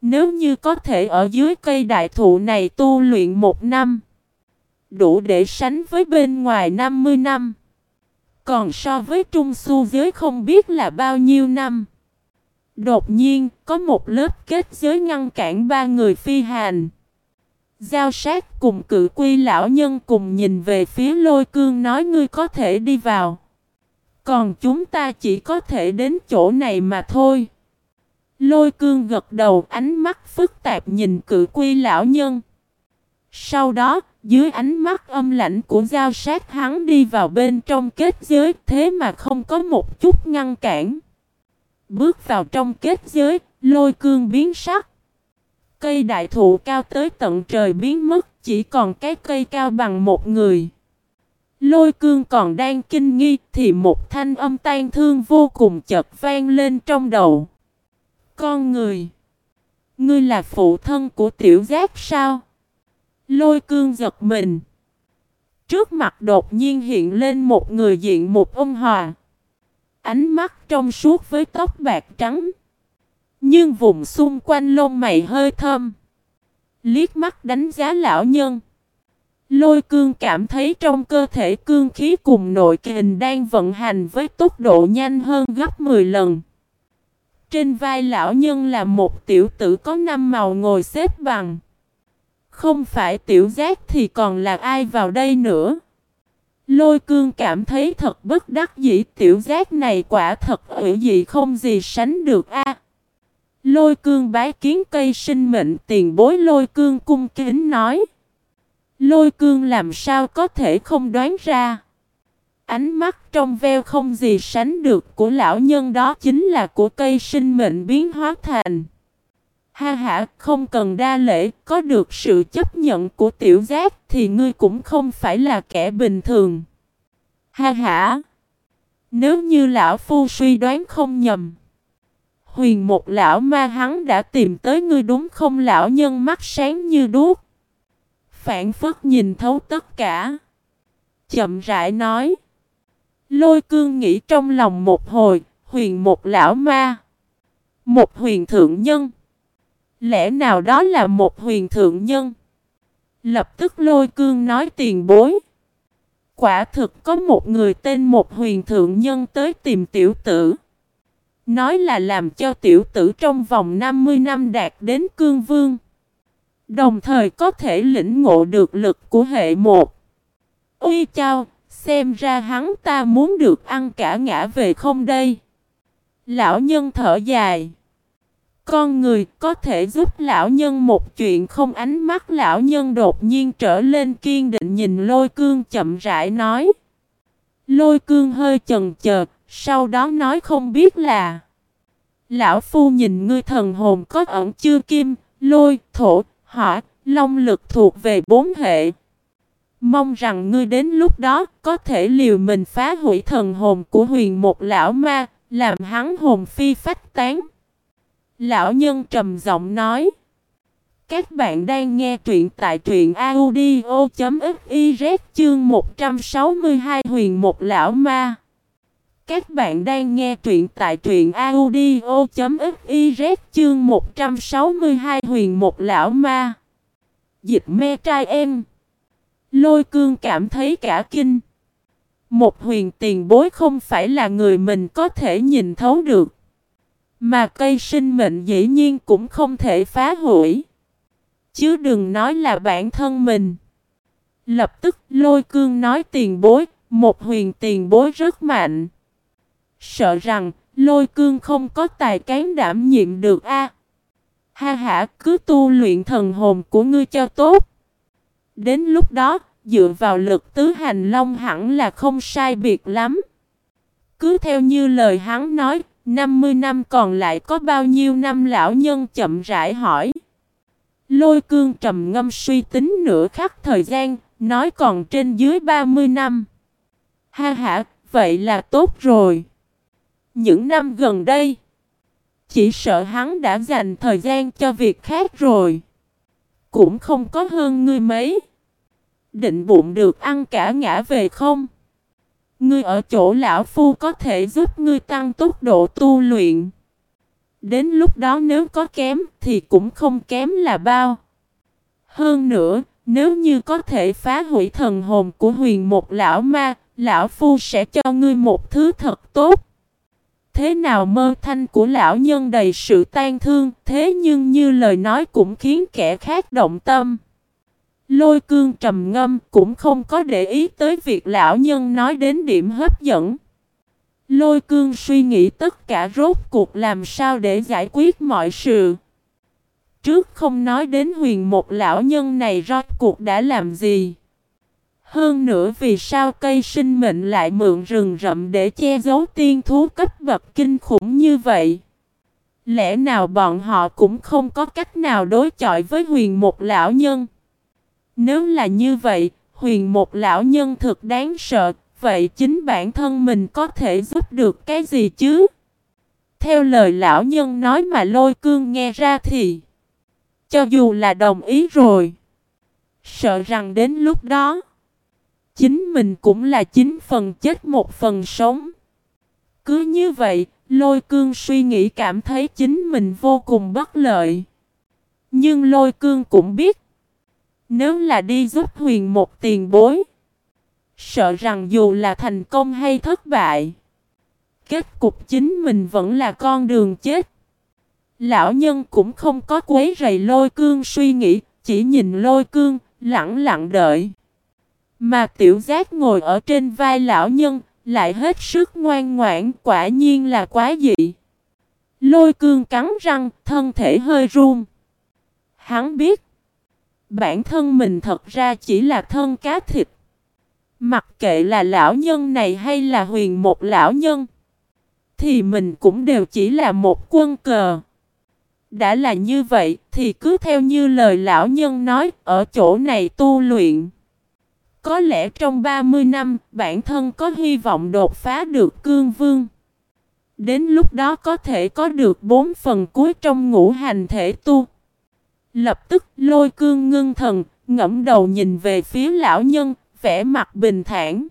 Nếu như có thể ở dưới cây đại thụ này tu luyện một năm. Đủ để sánh với bên ngoài 50 năm. Còn so với trung su giới không biết là bao nhiêu năm. Đột nhiên, có một lớp kết giới ngăn cản ba người phi hành. Giao sát cùng cự quy lão nhân cùng nhìn về phía lôi cương nói ngươi có thể đi vào. Còn chúng ta chỉ có thể đến chỗ này mà thôi. Lôi cương gật đầu ánh mắt phức tạp nhìn cự quy lão nhân. Sau đó, dưới ánh mắt âm lạnh của giao sát hắn đi vào bên trong kết giới thế mà không có một chút ngăn cản. Bước vào trong kết giới, lôi cương biến sắc. Cây đại thụ cao tới tận trời biến mất, chỉ còn cái cây cao bằng một người. Lôi cương còn đang kinh nghi thì một thanh âm tan thương vô cùng chợt vang lên trong đầu. Con người! Ngươi là phụ thân của tiểu giác sao? Lôi cương giật mình. Trước mặt đột nhiên hiện lên một người diện một ông hòa. Ánh mắt trong suốt với tóc bạc trắng. Nhưng vùng xung quanh lông mày hơi thơm, Liếc mắt đánh giá lão nhân. Lôi cương cảm thấy trong cơ thể cương khí cùng nội kình đang vận hành với tốc độ nhanh hơn gấp 10 lần. Trên vai lão nhân là một tiểu tử có năm màu ngồi xếp bằng. Không phải tiểu giác thì còn là ai vào đây nữa. Lôi cương cảm thấy thật bất đắc dĩ, tiểu giác này quả thật ủy dị không gì sánh được a. Lôi cương bái kiến cây sinh mệnh, tiền bối lôi cương cung kính nói. Lôi cương làm sao có thể không đoán ra. Ánh mắt trong veo không gì sánh được của lão nhân đó chính là của cây sinh mệnh biến hóa thành. Ha ha, không cần đa lễ, có được sự chấp nhận của tiểu giác thì ngươi cũng không phải là kẻ bình thường. Ha ha! Nếu như lão phu suy đoán không nhầm. Huyền một lão ma hắn đã tìm tới ngươi đúng không lão nhân mắt sáng như đuốc. Phản phất nhìn thấu tất cả. Chậm rãi nói. Lôi cương nghĩ trong lòng một hồi, huyền một lão ma. Một huyền thượng nhân. Lẽ nào đó là một huyền thượng nhân? Lập tức lôi cương nói tiền bối. Quả thực có một người tên một huyền thượng nhân tới tìm tiểu tử. Nói là làm cho tiểu tử trong vòng 50 năm đạt đến cương vương. Đồng thời có thể lĩnh ngộ được lực của hệ một. Uy chào, xem ra hắn ta muốn được ăn cả ngã về không đây. Lão nhân thở dài. Con người có thể giúp lão nhân một chuyện không ánh mắt lão nhân đột nhiên trở lên kiên định nhìn lôi cương chậm rãi nói. Lôi cương hơi chần chờ, sau đó nói không biết là. Lão phu nhìn ngươi thần hồn có ẩn chưa kim, lôi, thổ, hỏa, long lực thuộc về bốn hệ. Mong rằng ngươi đến lúc đó có thể liều mình phá hủy thần hồn của huyền một lão ma, làm hắn hồn phi phách tán. Lão nhân trầm giọng nói. Các bạn đang nghe truyện tại truyện audio.fiz chương 162 huyền một lão ma. Các bạn đang nghe truyện tại truyện audio.fiz chương 162 huyền một lão ma. Dịch me trai em. Lôi cương cảm thấy cả kinh. Một huyền tiền bối không phải là người mình có thể nhìn thấu được. Mà cây sinh mệnh dĩ nhiên cũng không thể phá hủy. Chứ đừng nói là bản thân mình. Lập tức lôi cương nói tiền bối, một huyền tiền bối rất mạnh. Sợ rằng lôi cương không có tài cán đảm nhiệm được a. Ha ha, cứ tu luyện thần hồn của ngươi cho tốt. Đến lúc đó, dựa vào lực tứ hành long hẳn là không sai biệt lắm. Cứ theo như lời hắn nói, 50 năm còn lại có bao nhiêu năm lão nhân chậm rãi hỏi. Lôi cương trầm ngâm suy tính nửa khắc thời gian, nói còn trên dưới 30 năm. Ha ha, vậy là tốt rồi. Những năm gần đây, chỉ sợ hắn đã dành thời gian cho việc khác rồi. Cũng không có hơn ngươi mấy. Định bụng được ăn cả ngã về không? Ngươi ở chỗ lão phu có thể giúp ngươi tăng tốc độ tu luyện. Đến lúc đó nếu có kém thì cũng không kém là bao. Hơn nữa, nếu như có thể phá hủy thần hồn của huyền một lão ma, lão phu sẽ cho ngươi một thứ thật tốt. Thế nào mơ thanh của lão nhân đầy sự tan thương, thế nhưng như lời nói cũng khiến kẻ khác động tâm. Lôi cương trầm ngâm cũng không có để ý tới việc lão nhân nói đến điểm hấp dẫn. Lôi cương suy nghĩ tất cả rốt cuộc làm sao để giải quyết mọi sự. Trước không nói đến huyền một lão nhân này rốt cuộc đã làm gì. Hơn nữa vì sao cây sinh mệnh lại mượn rừng rậm để che giấu tiên thú cấp bậc kinh khủng như vậy? Lẽ nào bọn họ cũng không có cách nào đối chọi với huyền một lão nhân? Nếu là như vậy, huyền một lão nhân thực đáng sợ, vậy chính bản thân mình có thể giúp được cái gì chứ? Theo lời lão nhân nói mà lôi cương nghe ra thì, cho dù là đồng ý rồi, sợ rằng đến lúc đó, chính mình cũng là chính phần chết một phần sống. Cứ như vậy, lôi cương suy nghĩ cảm thấy chính mình vô cùng bất lợi. Nhưng lôi cương cũng biết, nếu là đi giúp huyền một tiền bối, sợ rằng dù là thành công hay thất bại, kết cục chính mình vẫn là con đường chết. Lão nhân cũng không có quấy rầy lôi cương suy nghĩ, chỉ nhìn lôi cương, lặng lặng đợi. Mà tiểu giác ngồi ở trên vai lão nhân, lại hết sức ngoan ngoãn, quả nhiên là quá dị. Lôi cương cắn răng, thân thể hơi run. Hắn biết, bản thân mình thật ra chỉ là thân cá thịt. Mặc kệ là lão nhân này hay là huyền một lão nhân, thì mình cũng đều chỉ là một quân cờ. Đã là như vậy thì cứ theo như lời lão nhân nói ở chỗ này tu luyện. Có lẽ trong 30 năm bản thân có hy vọng đột phá được cương vương. Đến lúc đó có thể có được bốn phần cuối trong ngũ hành thể tu. Lập tức lôi cương ngưng thần, ngẫm đầu nhìn về phía lão nhân, vẻ mặt bình thản.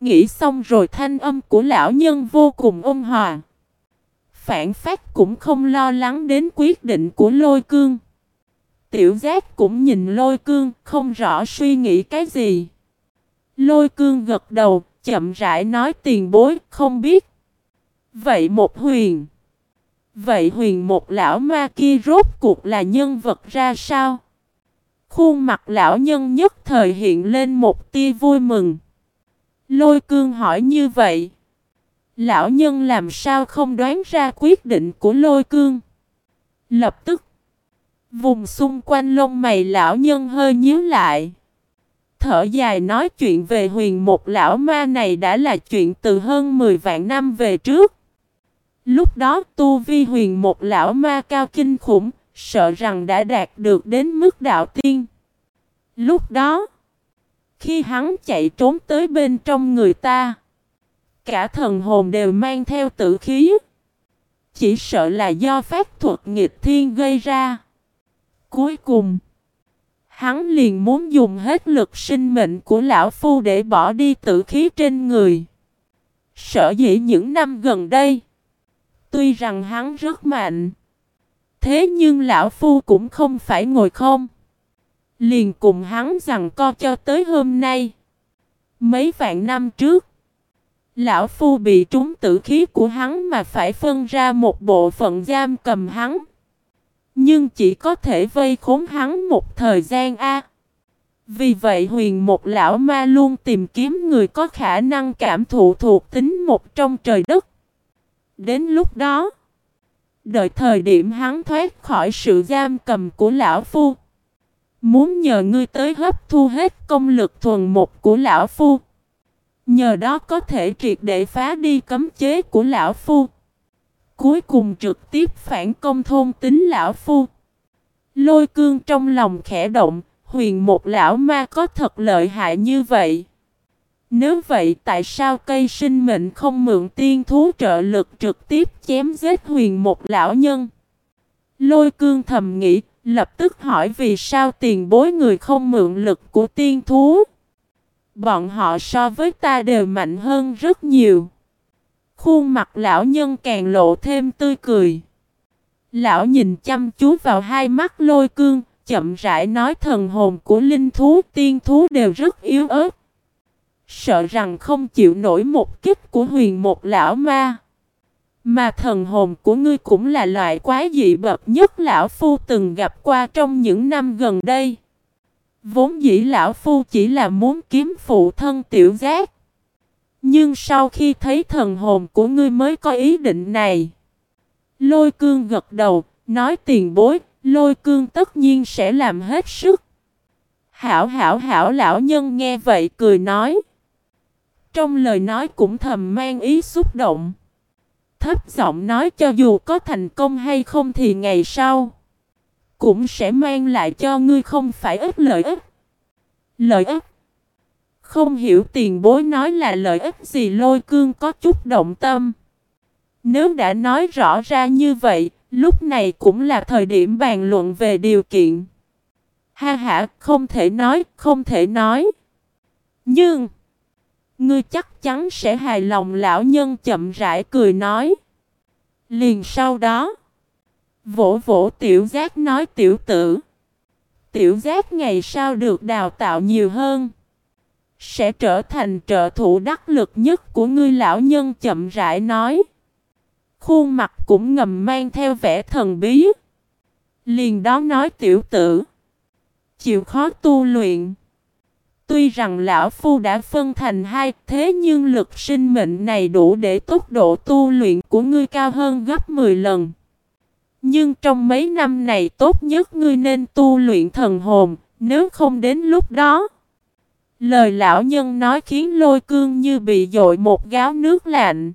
Nghĩ xong rồi thanh âm của lão nhân vô cùng ôn hòa. Phản phát cũng không lo lắng đến quyết định của lôi cương. Tiểu giác cũng nhìn lôi cương, không rõ suy nghĩ cái gì. Lôi cương gật đầu, chậm rãi nói tiền bối, không biết. Vậy một huyền. Vậy huyền một lão ma kia rốt cuộc là nhân vật ra sao? Khuôn mặt lão nhân nhất thời hiện lên một tia vui mừng. Lôi cương hỏi như vậy. Lão nhân làm sao không đoán ra quyết định của lôi cương? Lập tức, vùng xung quanh lông mày lão nhân hơi nhíu lại. Thở dài nói chuyện về huyền một lão ma này đã là chuyện từ hơn 10 vạn năm về trước. Lúc đó tu vi huyền một lão ma cao kinh khủng, sợ rằng đã đạt được đến mức đạo tiên. Lúc đó, khi hắn chạy trốn tới bên trong người ta, cả thần hồn đều mang theo tử khí. Chỉ sợ là do pháp thuật nghịch thiên gây ra. Cuối cùng, hắn liền muốn dùng hết lực sinh mệnh của lão phu để bỏ đi tử khí trên người. Sở dĩ những năm gần đây, tuy rằng hắn rất mạnh, thế nhưng lão phu cũng không phải ngồi không. Liền cùng hắn rằng co cho tới hôm nay. Mấy vạn năm trước, lão phu bị trúng tử khí của hắn mà phải phân ra một bộ phận giam cầm hắn. Nhưng chỉ có thể vây khốn hắn một thời gian a. Vì vậy huyền một lão ma luôn tìm kiếm người có khả năng cảm thụ thuộc tính một trong trời đất. Đến lúc đó, đợi thời điểm hắn thoát khỏi sự giam cầm của lão phu. Muốn nhờ ngươi tới hấp thu hết công lực thuần một của lão phu. Nhờ đó có thể triệt để phá đi cấm chế của lão phu. Cuối cùng trực tiếp phản công thôn tính lão phu. Lôi cương trong lòng khẽ động, huyền một lão ma có thật lợi hại như vậy. Nếu vậy tại sao cây sinh mệnh không mượn tiên thú trợ lực trực tiếp chém giết huyền một lão nhân? Lôi cương thầm nghĩ, lập tức hỏi vì sao tiền bối người không mượn lực của tiên thú? Bọn họ so với ta đều mạnh hơn rất nhiều. Khuôn mặt lão nhân càng lộ thêm tươi cười. Lão nhìn chăm chú vào hai mắt lôi cương, chậm rãi nói thần hồn của linh thú tiên thú đều rất yếu ớt. Sợ rằng không chịu nổi một kích của huyền một lão ma. Mà thần hồn của ngươi cũng là loại quái dị bậc nhất lão phu từng gặp qua trong những năm gần đây. Vốn dĩ lão phu chỉ là muốn kiếm phụ thân tiểu giác. Nhưng sau khi thấy thần hồn của ngươi mới có ý định này. Lôi cương gật đầu, nói tiền bối, lôi cương tất nhiên sẽ làm hết sức. Hảo hảo hảo lão nhân nghe vậy cười nói. Trong lời nói cũng thầm mang ý xúc động. Thấp giọng nói cho dù có thành công hay không thì ngày sau cũng sẽ mang lại cho ngươi không phải ít lợi ích. Lợi ích? Không hiểu tiền bối nói là lợi ích gì lôi cương có chút động tâm. Nếu đã nói rõ ra như vậy, lúc này cũng là thời điểm bàn luận về điều kiện. Ha ha, không thể nói, không thể nói. Nhưng, ngươi chắc chắn sẽ hài lòng lão nhân chậm rãi cười nói. Liền sau đó, Vỗ vỗ tiểu giác nói tiểu tử. Tiểu giác ngày sau được đào tạo nhiều hơn. Sẽ trở thành trợ thủ đắc lực nhất của ngươi lão nhân chậm rãi nói. Khuôn mặt cũng ngầm mang theo vẻ thần bí. Liền đó nói tiểu tử. Chịu khó tu luyện. Tuy rằng lão phu đã phân thành hai thế nhưng lực sinh mệnh này đủ để tốc độ tu luyện của ngươi cao hơn gấp 10 lần. Nhưng trong mấy năm này tốt nhất ngươi nên tu luyện thần hồn, nếu không đến lúc đó. Lời lão nhân nói khiến lôi cương như bị dội một gáo nước lạnh.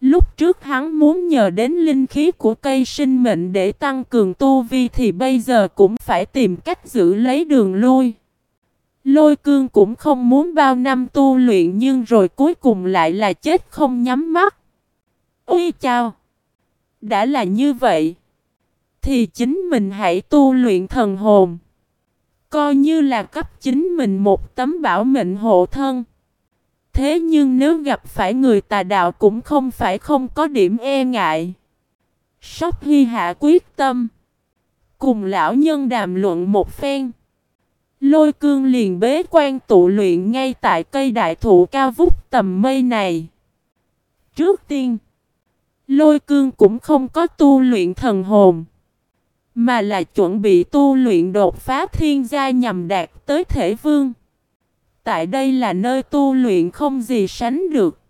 Lúc trước hắn muốn nhờ đến linh khí của cây sinh mệnh để tăng cường tu vi thì bây giờ cũng phải tìm cách giữ lấy đường lui. Lôi cương cũng không muốn bao năm tu luyện nhưng rồi cuối cùng lại là chết không nhắm mắt. Ui chào! Đã là như vậy, thì chính mình hãy tu luyện thần hồn. Coi như là cấp chính mình một tấm bảo mệnh hộ thân. Thế nhưng nếu gặp phải người tà đạo cũng không phải không có điểm e ngại. Sóc Hy Hạ quyết tâm. Cùng lão nhân đàm luận một phen. Lôi cương liền bế quan tụ luyện ngay tại cây đại thụ cao vút tầm mây này. Trước tiên. Lôi cương cũng không có tu luyện thần hồn. Mà là chuẩn bị tu luyện đột phá thiên gia nhằm đạt tới thể vương. Tại đây là nơi tu luyện không gì sánh được.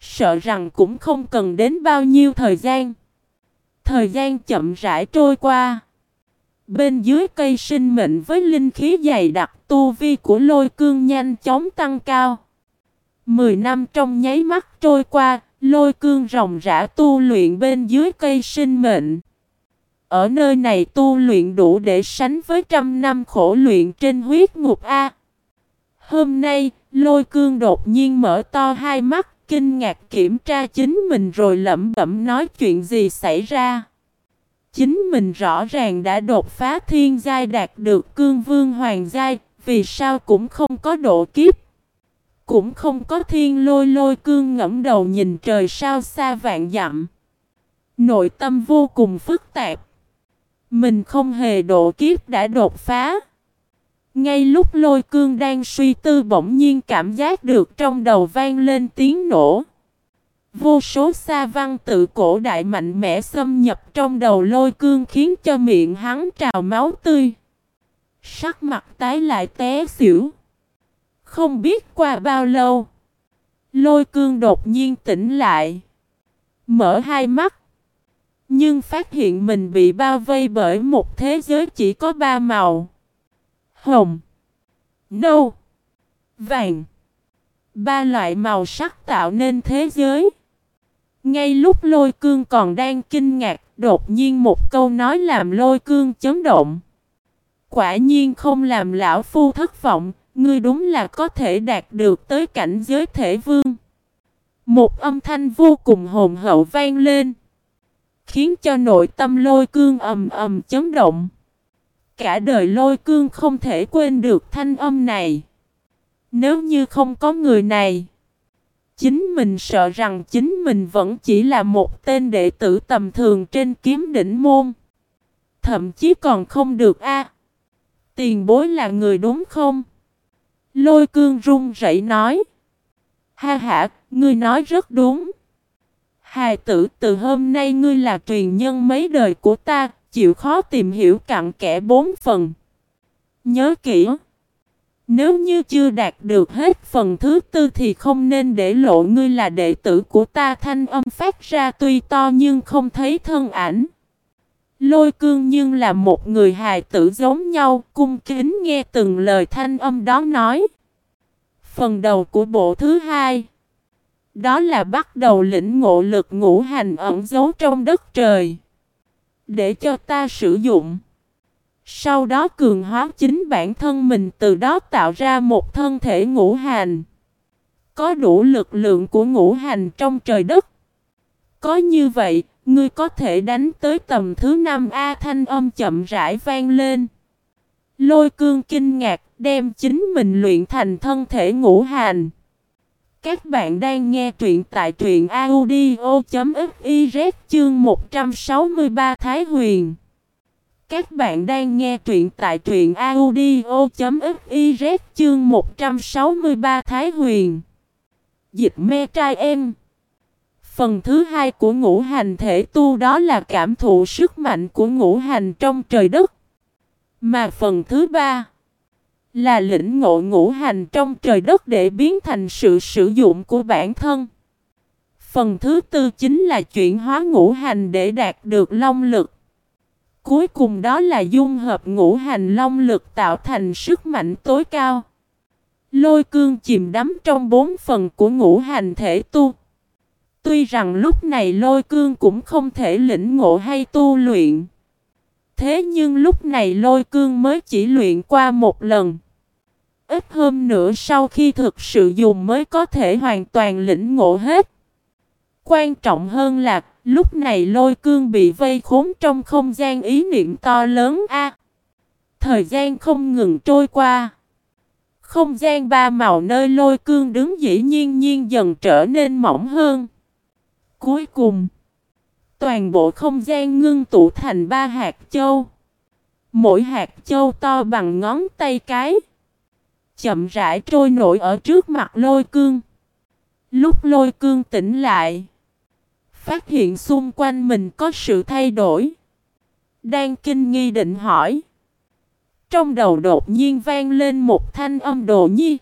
Sợ rằng cũng không cần đến bao nhiêu thời gian. Thời gian chậm rãi trôi qua. Bên dưới cây sinh mệnh với linh khí dày đặc tu vi của lôi cương nhanh chóng tăng cao. Mười năm trong nháy mắt trôi qua, Lôi cương rồng rã tu luyện bên dưới cây sinh mệnh. Ở nơi này tu luyện đủ để sánh với trăm năm khổ luyện trên huyết ngục A. Hôm nay, lôi cương đột nhiên mở to hai mắt, kinh ngạc kiểm tra chính mình rồi lẩm bẩm nói chuyện gì xảy ra. Chính mình rõ ràng đã đột phá thiên giai đạt được cương vương hoàng giai, vì sao cũng không có độ kiếp. cũng không có thiên lôi lôi cương ngẫm đầu nhìn trời sao xa vạn dặm. Nội tâm vô cùng phức tạp. Mình không hề độ kiếp đã đột phá. Ngay lúc lôi cương đang suy tư bỗng nhiên cảm giác được trong đầu vang lên tiếng nổ. Vô số sa văn tự cổ đại mạnh mẽ xâm nhập trong đầu lôi cương khiến cho miệng hắn trào máu tươi. Sắc mặt tái lại té xỉu. Không biết qua bao lâu. Lôi cương đột nhiên tỉnh lại. Mở hai mắt. Nhưng phát hiện mình bị bao vây bởi một thế giới chỉ có ba màu. Hồng. Nâu. Vàng. Ba loại màu sắc tạo nên thế giới. Ngay lúc lôi cương còn đang kinh ngạc, đột nhiên một câu nói làm lôi cương chấn động. Quả nhiên không làm lão phu thất vọng, ngươi đúng là có thể đạt được tới cảnh giới thể vương. Một âm thanh vô cùng hồn hậu vang lên, khiến cho nội tâm lôi cương ầm ầm chấn động. Cả đời lôi cương không thể quên được thanh âm này. Nếu như không có người này, chính mình sợ rằng chính mình vẫn chỉ là một tên đệ tử tầm thường trên kiếm đỉnh môn. Thậm chí còn không được a. Tiền bối là người đúng không? Lôi cương run rẩy nói. Ha ha, ngươi nói rất đúng. Hài tử từ hôm nay ngươi là truyền nhân mấy đời của ta, chịu khó tìm hiểu cặn kẽ bốn phần. Nhớ kỹ. Nếu như chưa đạt được hết phần thứ tư thì không nên để lộ ngươi là đệ tử của ta. Thanh âm phát ra tuy to nhưng không thấy thân ảnh. Lôi cương nhưng là một người hài tử giống nhau, cung kính nghe từng lời thanh âm đó nói. Phần đầu của bộ thứ hai. Đó là bắt đầu lĩnh ngộ lực ngũ hành ẩn giấu trong đất trời. Để cho ta sử dụng. Sau đó cường hóa chính bản thân mình từ đó tạo ra một thân thể ngũ hành Có đủ lực lượng của ngũ hành trong trời đất Có như vậy, ngươi có thể đánh tới tầm thứ năm A thanh âm chậm rãi vang lên Lôi cương kinh ngạc, đem chính mình luyện thành thân thể ngũ hành. Các bạn đang nghe truyện tại truyện audio.fiz chương 163 Thái Huyền. Các bạn đang nghe truyện tại truyện audio.fiz chương 163 Thái Huyền. Dịch me trai em. Phần thứ hai của ngũ hành thể tu, đó là cảm thụ sức mạnh của ngũ hành trong trời đất. Mà phần thứ ba là lĩnh ngộ ngũ hành trong trời đất để biến thành sự sử dụng của bản thân. Phần thứ tư chính là chuyển hóa ngũ hành để đạt được long lực. Cuối cùng đó là dung hợp ngũ hành long lực tạo thành sức mạnh tối cao. Lôi cương chìm đắm trong bốn phần của ngũ hành thể tu. Tuy rằng lúc này lôi cương cũng không thể lĩnh ngộ hay tu luyện. Thế nhưng lúc này lôi cương mới chỉ luyện qua một lần. Ít hôm nữa sau khi thực sự dùng mới có thể hoàn toàn lĩnh ngộ hết. Quan trọng hơn là lúc này lôi cương bị vây khốn trong không gian ý niệm to lớn a. thời gian không ngừng trôi qua. Không gian ba màu nơi lôi cương đứng dĩ nhiên nhiên dần trở nên mỏng hơn. Cuối cùng, Toàn bộ không gian ngưng tụ thành ba hạt châu. Mỗi hạt châu to bằng ngón tay cái. Chậm rãi trôi nổi ở trước mặt lôi cương. Lúc lôi cương tỉnh lại. Phát hiện xung quanh mình có sự thay đổi. Đang kinh nghi định hỏi. Trong đầu đột nhiên vang lên một thanh âm đồ nhi.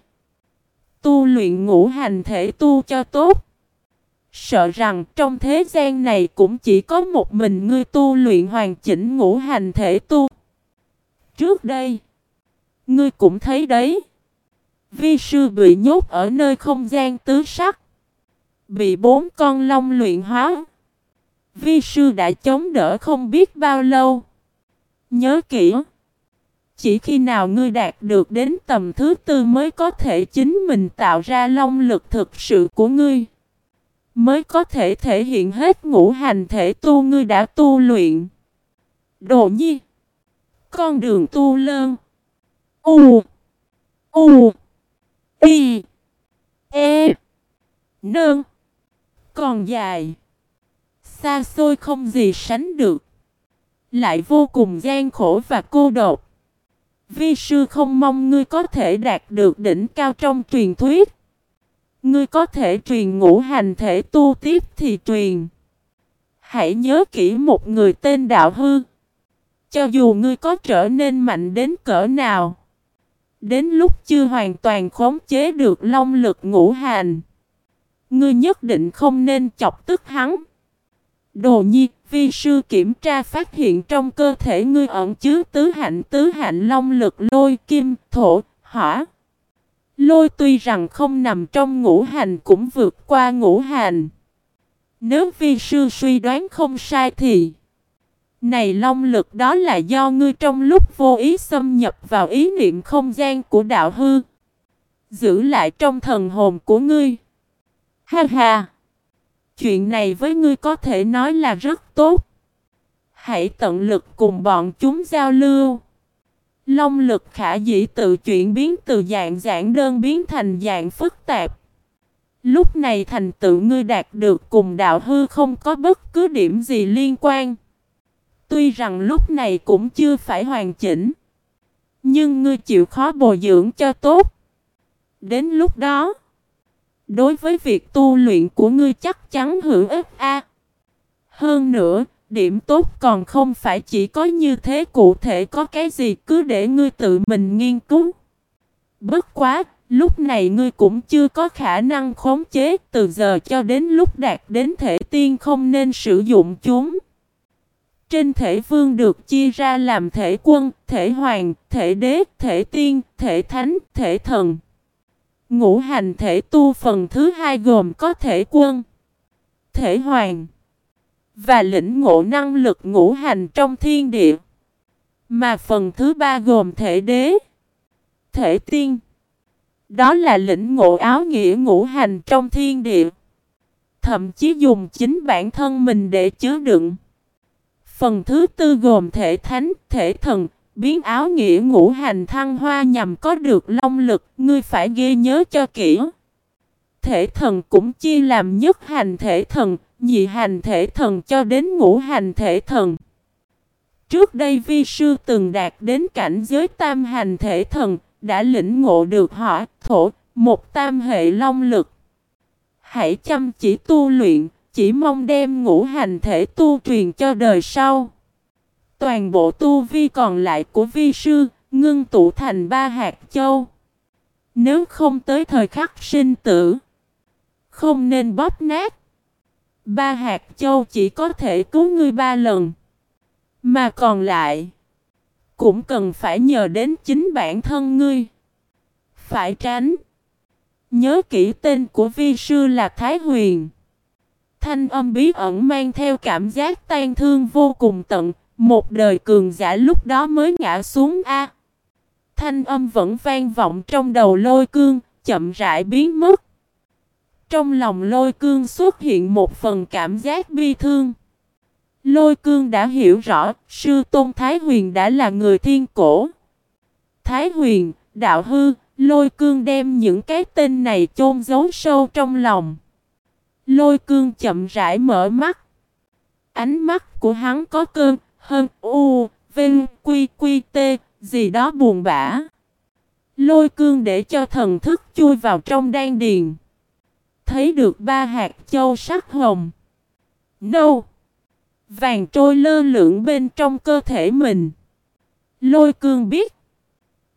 Tu luyện ngũ hành thể tu cho tốt. Sợ rằng trong thế gian này cũng chỉ có một mình ngươi tu luyện hoàn chỉnh ngũ hành thể tu. Trước đây, ngươi cũng thấy đấy. Vi sư bị nhốt ở nơi không gian tứ sắc. Bị bốn con long luyện hóa. Vi sư đã chống đỡ không biết bao lâu. Nhớ kỹ. Chỉ khi nào ngươi đạt được đến tầm thứ tư mới có thể chính mình tạo ra long lực thực sự của ngươi, mới có thể thể hiện hết ngũ hành thể tu ngươi đã tu luyện. Đồ nhi. Con đường tu lơn. U. U. i E. Nương. Còn dài. Xa xôi không gì sánh được. Lại vô cùng gian khổ và cô độc. Vi sư không mong ngươi có thể đạt được đỉnh cao trong truyền thuyết. Ngươi có thể truyền ngũ hành thể tu tiếp thì truyền. Hãy nhớ kỹ một người tên Đạo Hư. Cho dù ngươi có trở nên mạnh đến cỡ nào. Đến lúc chưa hoàn toàn khống chế được long lực ngũ hành. Ngươi nhất định không nên chọc tức hắn. Đồ nhi, vi sư kiểm tra phát hiện trong cơ thể ngươi ẩn chứa tứ hạnh tứ hạnh long lực lôi kim, thổ, hỏa. Lôi tuy rằng không nằm trong ngũ hành cũng vượt qua ngũ hành. Nếu vi sư suy đoán không sai thì Này long lực đó là do ngươi trong lúc vô ý xâm nhập vào ý niệm không gian của đạo hư Giữ lại trong thần hồn của ngươi Ha ha Chuyện này với ngươi có thể nói là rất tốt Hãy tận lực cùng bọn chúng giao lưu Long lực khả dĩ tự chuyển biến từ dạng giản đơn biến thành dạng phức tạp. Lúc này thành tựu ngươi đạt được cùng đạo hư không có bất cứ điểm gì liên quan. Tuy rằng lúc này cũng chưa phải hoàn chỉnh. Nhưng ngươi chịu khó bồi dưỡng cho tốt. Đến lúc đó, đối với việc tu luyện của ngươi chắc chắn hữu ích a. Hơn nữa, Điểm tốt còn không phải chỉ có như thế cụ thể có cái gì cứ để ngươi tự mình nghiên cứu. Bất quá, lúc này ngươi cũng chưa có khả năng khống chế từ giờ cho đến lúc đạt đến thể tiên không nên sử dụng chúng. Trên thể vương được chia ra làm thể quân, thể hoàng, thể đế, thể tiên, thể thánh, thể thần. Ngũ hành thể tu phần thứ hai gồm có thể quân, thể hoàng và lĩnh ngộ năng lực ngũ hành trong thiên địa. Mà phần thứ ba gồm thể đế, thể tiên. Đó là lĩnh ngộ áo nghĩa ngũ hành trong thiên địa. Thậm chí dùng chính bản thân mình để chứa đựng. Phần thứ tư gồm thể thánh, thể thần, biến áo nghĩa ngũ hành thăng hoa nhằm có được long lực, ngươi phải ghi nhớ cho kỹ. Thể thần cũng chia làm nhất hành thể thần, nhị hành thể thần cho đến ngũ hành thể thần. Trước đây vi sư từng đạt đến cảnh giới tam hành thể thần, đã lĩnh ngộ được hỏa, thổ, một tam hệ long lực. Hãy chăm chỉ tu luyện, chỉ mong đem ngũ hành thể tu truyền cho đời sau. Toàn bộ tu vi còn lại của vi sư, ngưng tụ thành ba hạt châu. Nếu không tới thời khắc sinh tử, không nên bóp nát. Ba hạt châu chỉ có thể cứu ngươi ba lần. Mà còn lại, cũng cần phải nhờ đến chính bản thân ngươi. Phải tránh. Nhớ kỹ tên của vi sư là Thái Huyền. Thanh âm bí ẩn mang theo cảm giác tan thương vô cùng tận. Một đời cường giả lúc đó mới ngã xuống A. Thanh âm vẫn vang vọng trong đầu lôi cương, chậm rãi biến mất. Trong lòng lôi cương xuất hiện một phần cảm giác bi thương. Lôi cương đã hiểu rõ, sư tôn Thái Huyền đã là người thiên cổ. Thái Huyền, đạo hư, lôi cương đem những cái tên này chôn giấu sâu trong lòng. Lôi cương chậm rãi mở mắt. Ánh mắt của hắn có cơn, hơn, u, vinh, quy, quy, tê, gì đó buồn bã. Lôi cương để cho thần thức chui vào trong đan điền thấy được ba hạt châu sắc hồng, nâu, vàng trôi lơ lửng bên trong cơ thể mình. Lôi cương biết,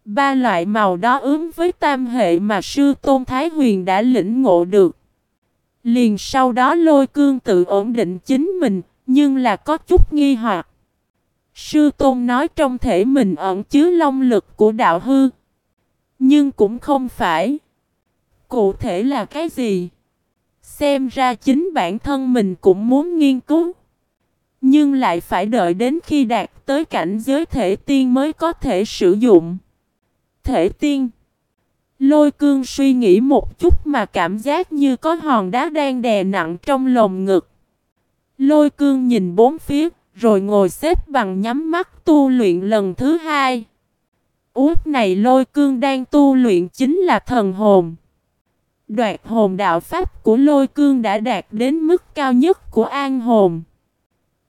ba loại màu đó ứng với tam hệ mà sư Tôn Thái Huyền đã lĩnh ngộ được. Liền sau đó lôi cương tự ổn định chính mình, nhưng là có chút nghi hoặc. Sư Tôn nói trong thể mình ẩn chứa long lực của đạo hư. Nhưng cũng không phải. Cụ thể là cái gì? Xem ra chính bản thân mình cũng muốn nghiên cứu. Nhưng lại phải đợi đến khi đạt tới cảnh giới thể tiên mới có thể sử dụng. Thể tiên Lôi cương suy nghĩ một chút mà cảm giác như có hòn đá đang đè nặng trong lồng ngực. Lôi cương nhìn bốn phía, rồi ngồi xếp bằng nhắm mắt tu luyện lần thứ hai. Út này lôi cương đang tu luyện chính là thần hồn. Đoạt hồn đạo pháp của lôi cương đã đạt đến mức cao nhất của an hồn.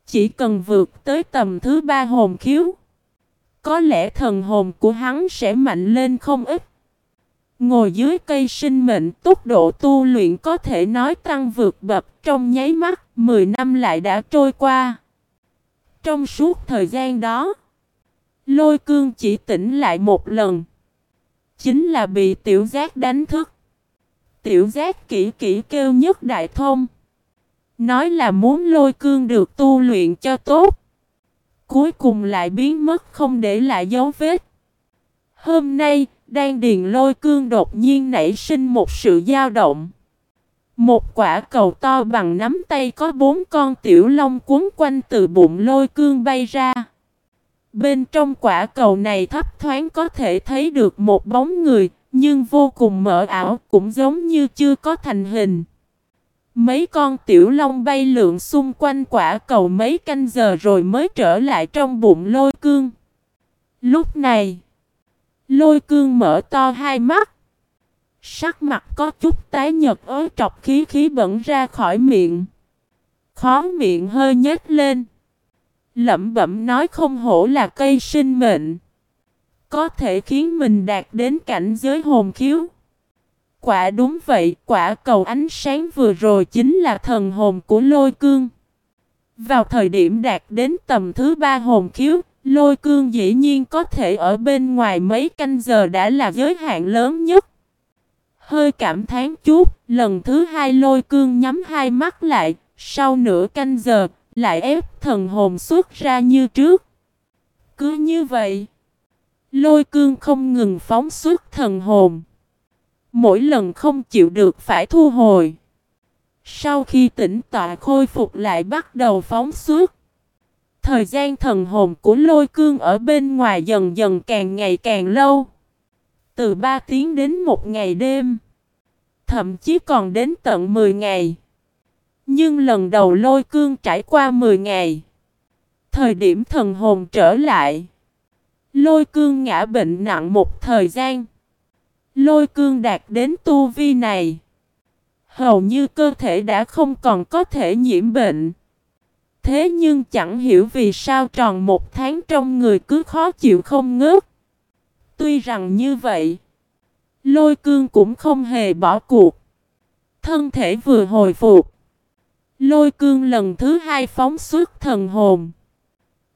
Chỉ cần vượt tới tầm thứ ba hồn khiếu. Có lẽ thần hồn của hắn sẽ mạnh lên không ít. Ngồi dưới cây sinh mệnh, tốc độ tu luyện có thể nói tăng vượt bậc trong nháy mắt 10 năm lại đã trôi qua. Trong suốt thời gian đó, lôi cương chỉ tỉnh lại một lần. Chính là bị tiểu giác đánh thức. Tiểu giác kỹ kỹ kêu nhất đại thông. Nói là muốn lôi cương được tu luyện cho tốt. Cuối cùng lại biến mất không để lại dấu vết. Hôm nay, đang điền lôi cương đột nhiên nảy sinh một sự dao động. Một quả cầu to bằng nắm tay có bốn con tiểu long cuốn quanh từ bụng lôi cương bay ra. Bên trong quả cầu này thấp thoáng có thể thấy được một bóng người, nhưng vô cùng mờ ảo, cũng giống như chưa có thành hình. Mấy con tiểu long bay lượn xung quanh quả cầu mấy canh giờ rồi mới trở lại trong bụng lôi cương. Lúc này, lôi cương mở to hai mắt. Sắc mặt có chút tái nhật ớ trọc khí khí bẩn ra khỏi miệng. Khó miệng hơi nhếch lên. Lẩm bẩm nói không hổ là cây sinh mệnh. Có thể khiến mình đạt đến cảnh giới hồn khiếu. Quả đúng vậy, quả cầu ánh sáng vừa rồi chính là thần hồn của lôi cương. Vào thời điểm đạt đến tầm thứ ba hồn khiếu, lôi cương dĩ nhiên có thể ở bên ngoài mấy canh giờ đã là giới hạn lớn nhất. Hơi cảm thán chút, lần thứ hai lôi cương nhắm hai mắt lại, sau nửa canh giờ, lại ép thần hồn xuất ra như trước. Cứ như vậy, lôi cương không ngừng phóng xuất thần hồn. Mỗi lần không chịu được phải thu hồi. Sau khi tỉnh tọa khôi phục lại bắt đầu phóng xuất. Thời gian thần hồn của lôi cương ở bên ngoài dần dần càng ngày càng lâu. Từ 3 tiếng đến một ngày đêm. Thậm chí còn đến tận 10 ngày. Nhưng lần đầu lôi cương trải qua 10 ngày. Thời điểm thần hồn trở lại. Lôi cương ngã bệnh nặng một thời gian. Lôi cương đạt đến tu vi này. Hầu như cơ thể đã không còn có thể nhiễm bệnh. Thế nhưng chẳng hiểu vì sao tròn một tháng trong người cứ khó chịu không ngớt. Tuy rằng như vậy, lôi cương cũng không hề bỏ cuộc. Thân thể vừa hồi phục. Lôi cương lần thứ hai phóng xuất thần hồn.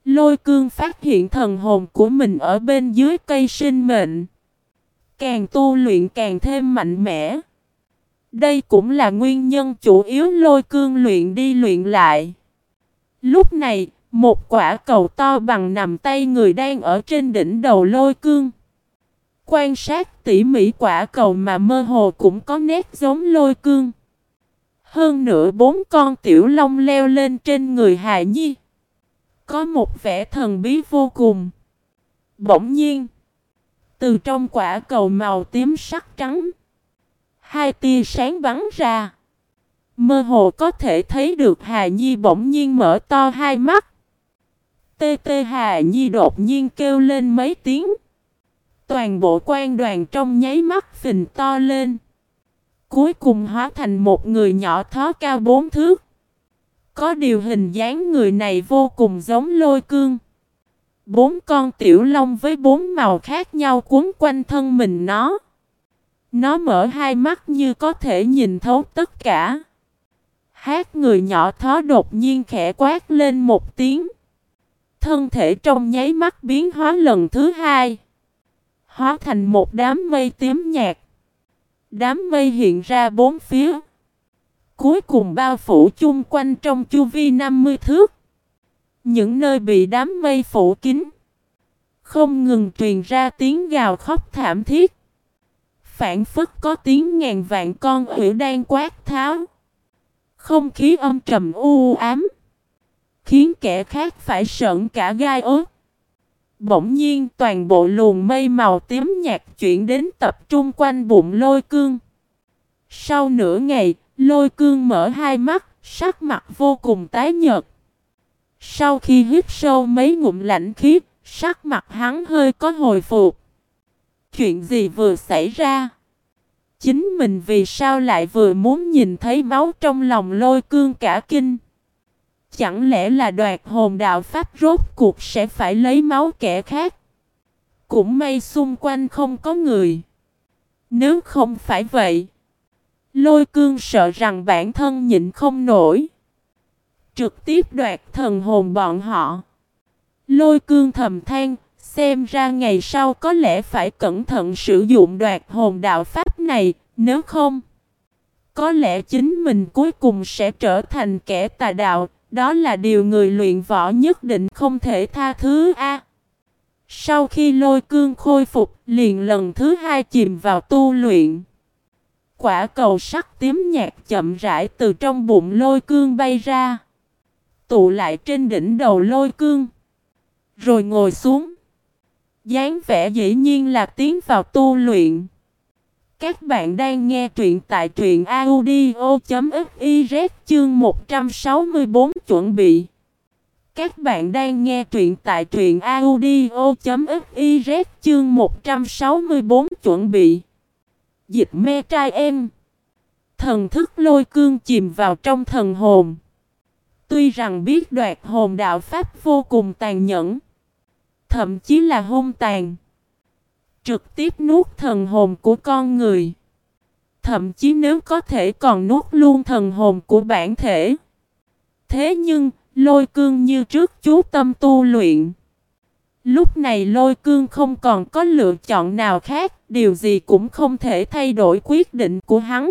Lôi cương phát hiện thần hồn của mình ở bên dưới cây sinh mệnh. Càng tu luyện càng thêm mạnh mẽ. Đây cũng là nguyên nhân chủ yếu lôi cương luyện đi luyện lại. Lúc này, một quả cầu to bằng nằm tay người đang ở trên đỉnh đầu lôi cương. Quan sát tỉ mỉ quả cầu mà mơ hồ cũng có nét giống lôi cương. Hơn nữa bốn con tiểu long leo lên trên người Hà Nhi. Có một vẻ thần bí vô cùng. Bỗng nhiên. Từ trong quả cầu màu tím sắc trắng. Hai tia sáng bắn ra. Mơ hồ có thể thấy được Hà Nhi bỗng nhiên mở to hai mắt. Tê tê Hà Nhi đột nhiên kêu lên mấy tiếng. Toàn bộ quan đoàn trong nháy mắt phình to lên. Cuối cùng hóa thành một người nhỏ thó cao bốn thước. Có điều hình dáng người này vô cùng giống lôi cương. Bốn con tiểu long với bốn màu khác nhau cuốn quanh thân mình nó. Nó mở hai mắt như có thể nhìn thấu tất cả. Hát người nhỏ thó đột nhiên khẽ quát lên một tiếng. Thân thể trong nháy mắt biến hóa lần thứ hai. Hóa thành một đám mây tím nhạt. Đám mây hiện ra bốn phía. Cuối cùng bao phủ chung quanh trong chu vi 50 thước. Những nơi bị đám mây phủ kín. Không ngừng truyền ra tiếng gào khóc thảm thiết. Phản phức có tiếng ngàn vạn con ủy đang quát tháo. Không khí âm trầm u ám. Khiến kẻ khác phải sợn cả gai ớt. Bỗng nhiên toàn bộ luồng mây màu tím nhạt chuyển đến tập trung quanh bụng lôi cương. Sau nửa ngày, lôi cương mở hai mắt, sắc mặt vô cùng tái nhợt. Sau khi hít sâu mấy ngụm lạnh khí, sắc mặt hắn hơi có hồi phục. Chuyện gì vừa xảy ra? Chính mình vì sao lại vừa muốn nhìn thấy máu trong lòng lôi cương cả kinh. Chẳng lẽ là đoạt hồn đạo Pháp rốt cuộc sẽ phải lấy máu kẻ khác? Cũng may xung quanh không có người. Nếu không phải vậy, lôi cương sợ rằng bản thân nhịn không nổi. Trực tiếp đoạt thần hồn bọn họ. Lôi cương thầm than, xem ra ngày sau có lẽ phải cẩn thận sử dụng đoạt hồn đạo Pháp này, nếu không, có lẽ chính mình cuối cùng sẽ trở thành kẻ tà đạo, đó là điều người luyện võ nhất định không thể tha thứ a. Sau khi lôi cương khôi phục, liền lần thứ hai chìm vào tu luyện. Quả cầu sắc tím nhạt chậm rãi từ trong bụng lôi cương bay ra. Tụ lại trên đỉnh đầu lôi cương. Rồi ngồi xuống. dáng vẻ dĩ nhiên là tiến vào tu luyện. Các bạn đang nghe truyện tại truyện audio.fiz chương 164 chuẩn bị. Các bạn đang nghe truyện tại truyện audio.fiz chương 164 chuẩn bị. Dịch me trai em. Thần thức lôi cương chìm vào trong thần hồn. Tuy rằng biết đoạt hồn đạo Pháp vô cùng tàn nhẫn. Thậm chí là hung tàn. Trực tiếp nuốt thần hồn của con người. Thậm chí nếu có thể còn nuốt luôn thần hồn của bản thể. Thế nhưng, lôi cương như trước chú tâm tu luyện. Lúc này lôi cương không còn có lựa chọn nào khác, điều gì cũng không thể thay đổi quyết định của hắn.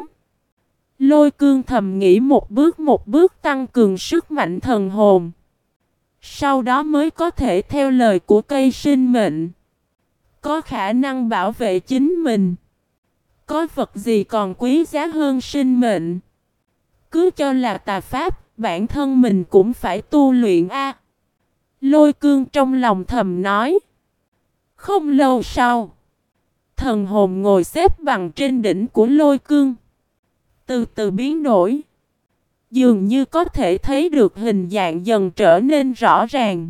Lôi cương thầm nghĩ một bước một bước tăng cường sức mạnh thần hồn. Sau đó mới có thể theo lời của cây sinh mệnh. Có khả năng bảo vệ chính mình. Có vật gì còn quý giá hơn sinh mệnh. Cứ cho là tà pháp, bản thân mình cũng phải tu luyện a. Lôi cương trong lòng thầm nói. Không lâu sau, thần hồn ngồi xếp bằng trên đỉnh của lôi cương. Từ từ biến đổi. Dường như có thể thấy được hình dạng dần trở nên rõ ràng.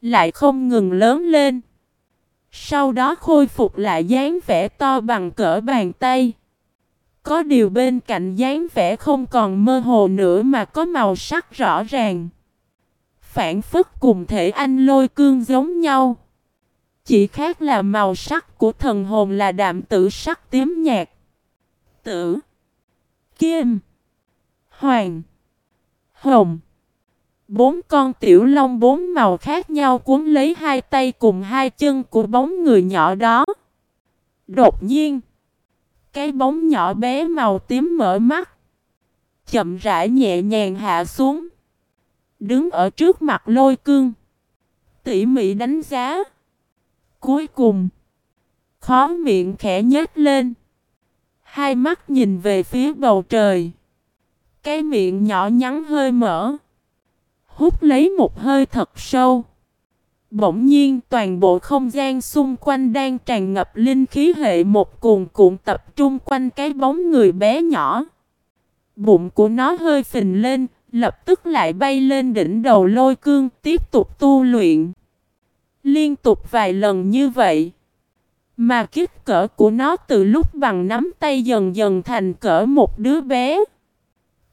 Lại không ngừng lớn lên. Sau đó khôi phục lại dáng vẻ to bằng cỡ bàn tay. Có điều bên cạnh dáng vẻ không còn mơ hồ nữa mà có màu sắc rõ ràng. Phản phức cùng thể anh lôi cương giống nhau. Chỉ khác là màu sắc của thần hồn là đạm tử sắc tím nhạt. Tử. Kim. Hoàng. Hồng. Bốn con tiểu long bốn màu khác nhau cuốn lấy hai tay cùng hai chân của bóng người nhỏ đó. Đột nhiên, cái bóng nhỏ bé màu tím mở mắt. Chậm rãi nhẹ nhàng hạ xuống. Đứng ở trước mặt lôi cương. Tỉ mỉ đánh giá. Cuối cùng, khó miệng khẽ nhếch lên. Hai mắt nhìn về phía bầu trời. Cái miệng nhỏ nhắn hơi mở hút lấy một hơi thật sâu. Bỗng nhiên toàn bộ không gian xung quanh đang tràn ngập linh khí hệ một cuồn cuộn tập trung quanh cái bóng người bé nhỏ. Bụng của nó hơi phình lên, lập tức lại bay lên đỉnh đầu lôi cương tiếp tục tu luyện. Liên tục vài lần như vậy. Mà kích cỡ của nó từ lúc bằng nắm tay dần dần thành cỡ một đứa bé.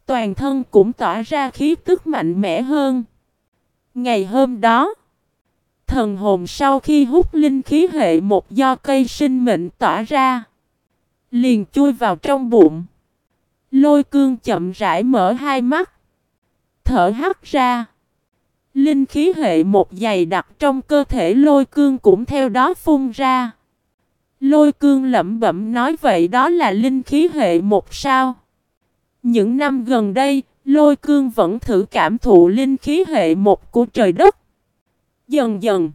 Toàn thân cũng tỏa ra khí tức mạnh mẽ hơn. Ngày hôm đó, thần hồn sau khi hút linh khí hệ một do cây sinh mệnh tỏa ra, liền chui vào trong bụng. Lôi cương chậm rãi mở hai mắt, thở hắt ra. Linh khí hệ một dày đặc trong cơ thể lôi cương cũng theo đó phun ra. Lôi cương lẩm bẩm nói vậy đó là linh khí hệ một sao. Những năm gần đây, lôi cương vẫn thử cảm thụ linh khí hệ một của trời đất. Dần dần,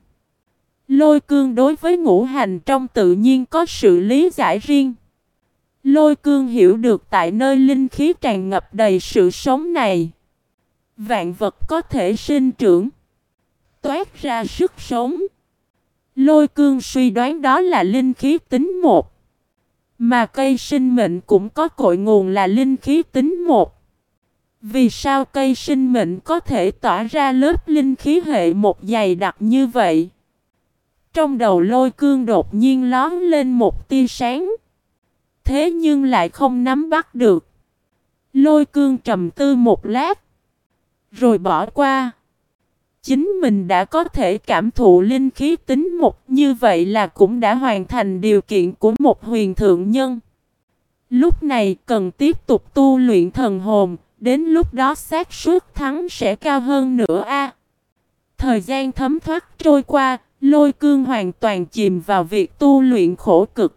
lôi cương đối với ngũ hành trong tự nhiên có sự lý giải riêng. Lôi cương hiểu được tại nơi linh khí tràn ngập đầy sự sống này. Vạn vật có thể sinh trưởng, toát ra sức sống. Lôi cương suy đoán đó là linh khí tính một. Mà cây sinh mệnh cũng có cội nguồn là linh khí tính một. Vì sao cây sinh mệnh có thể tỏa ra lớp linh khí hệ một dày đặc như vậy? Trong đầu lôi cương đột nhiên lón lên một tia sáng. thế nhưng lại không nắm bắt được. Lôi cương trầm tư một lát. Rồi bỏ qua. Chính mình đã có thể cảm thụ linh khí tính một như vậy là cũng đã hoàn thành điều kiện của một huyền thượng nhân. Lúc này cần tiếp tục tu luyện thần hồn, đến lúc đó xác suất thắng sẽ cao hơn nữa a. Thời gian thấm thoát trôi qua, lôi cương hoàn toàn chìm vào việc tu luyện khổ cực.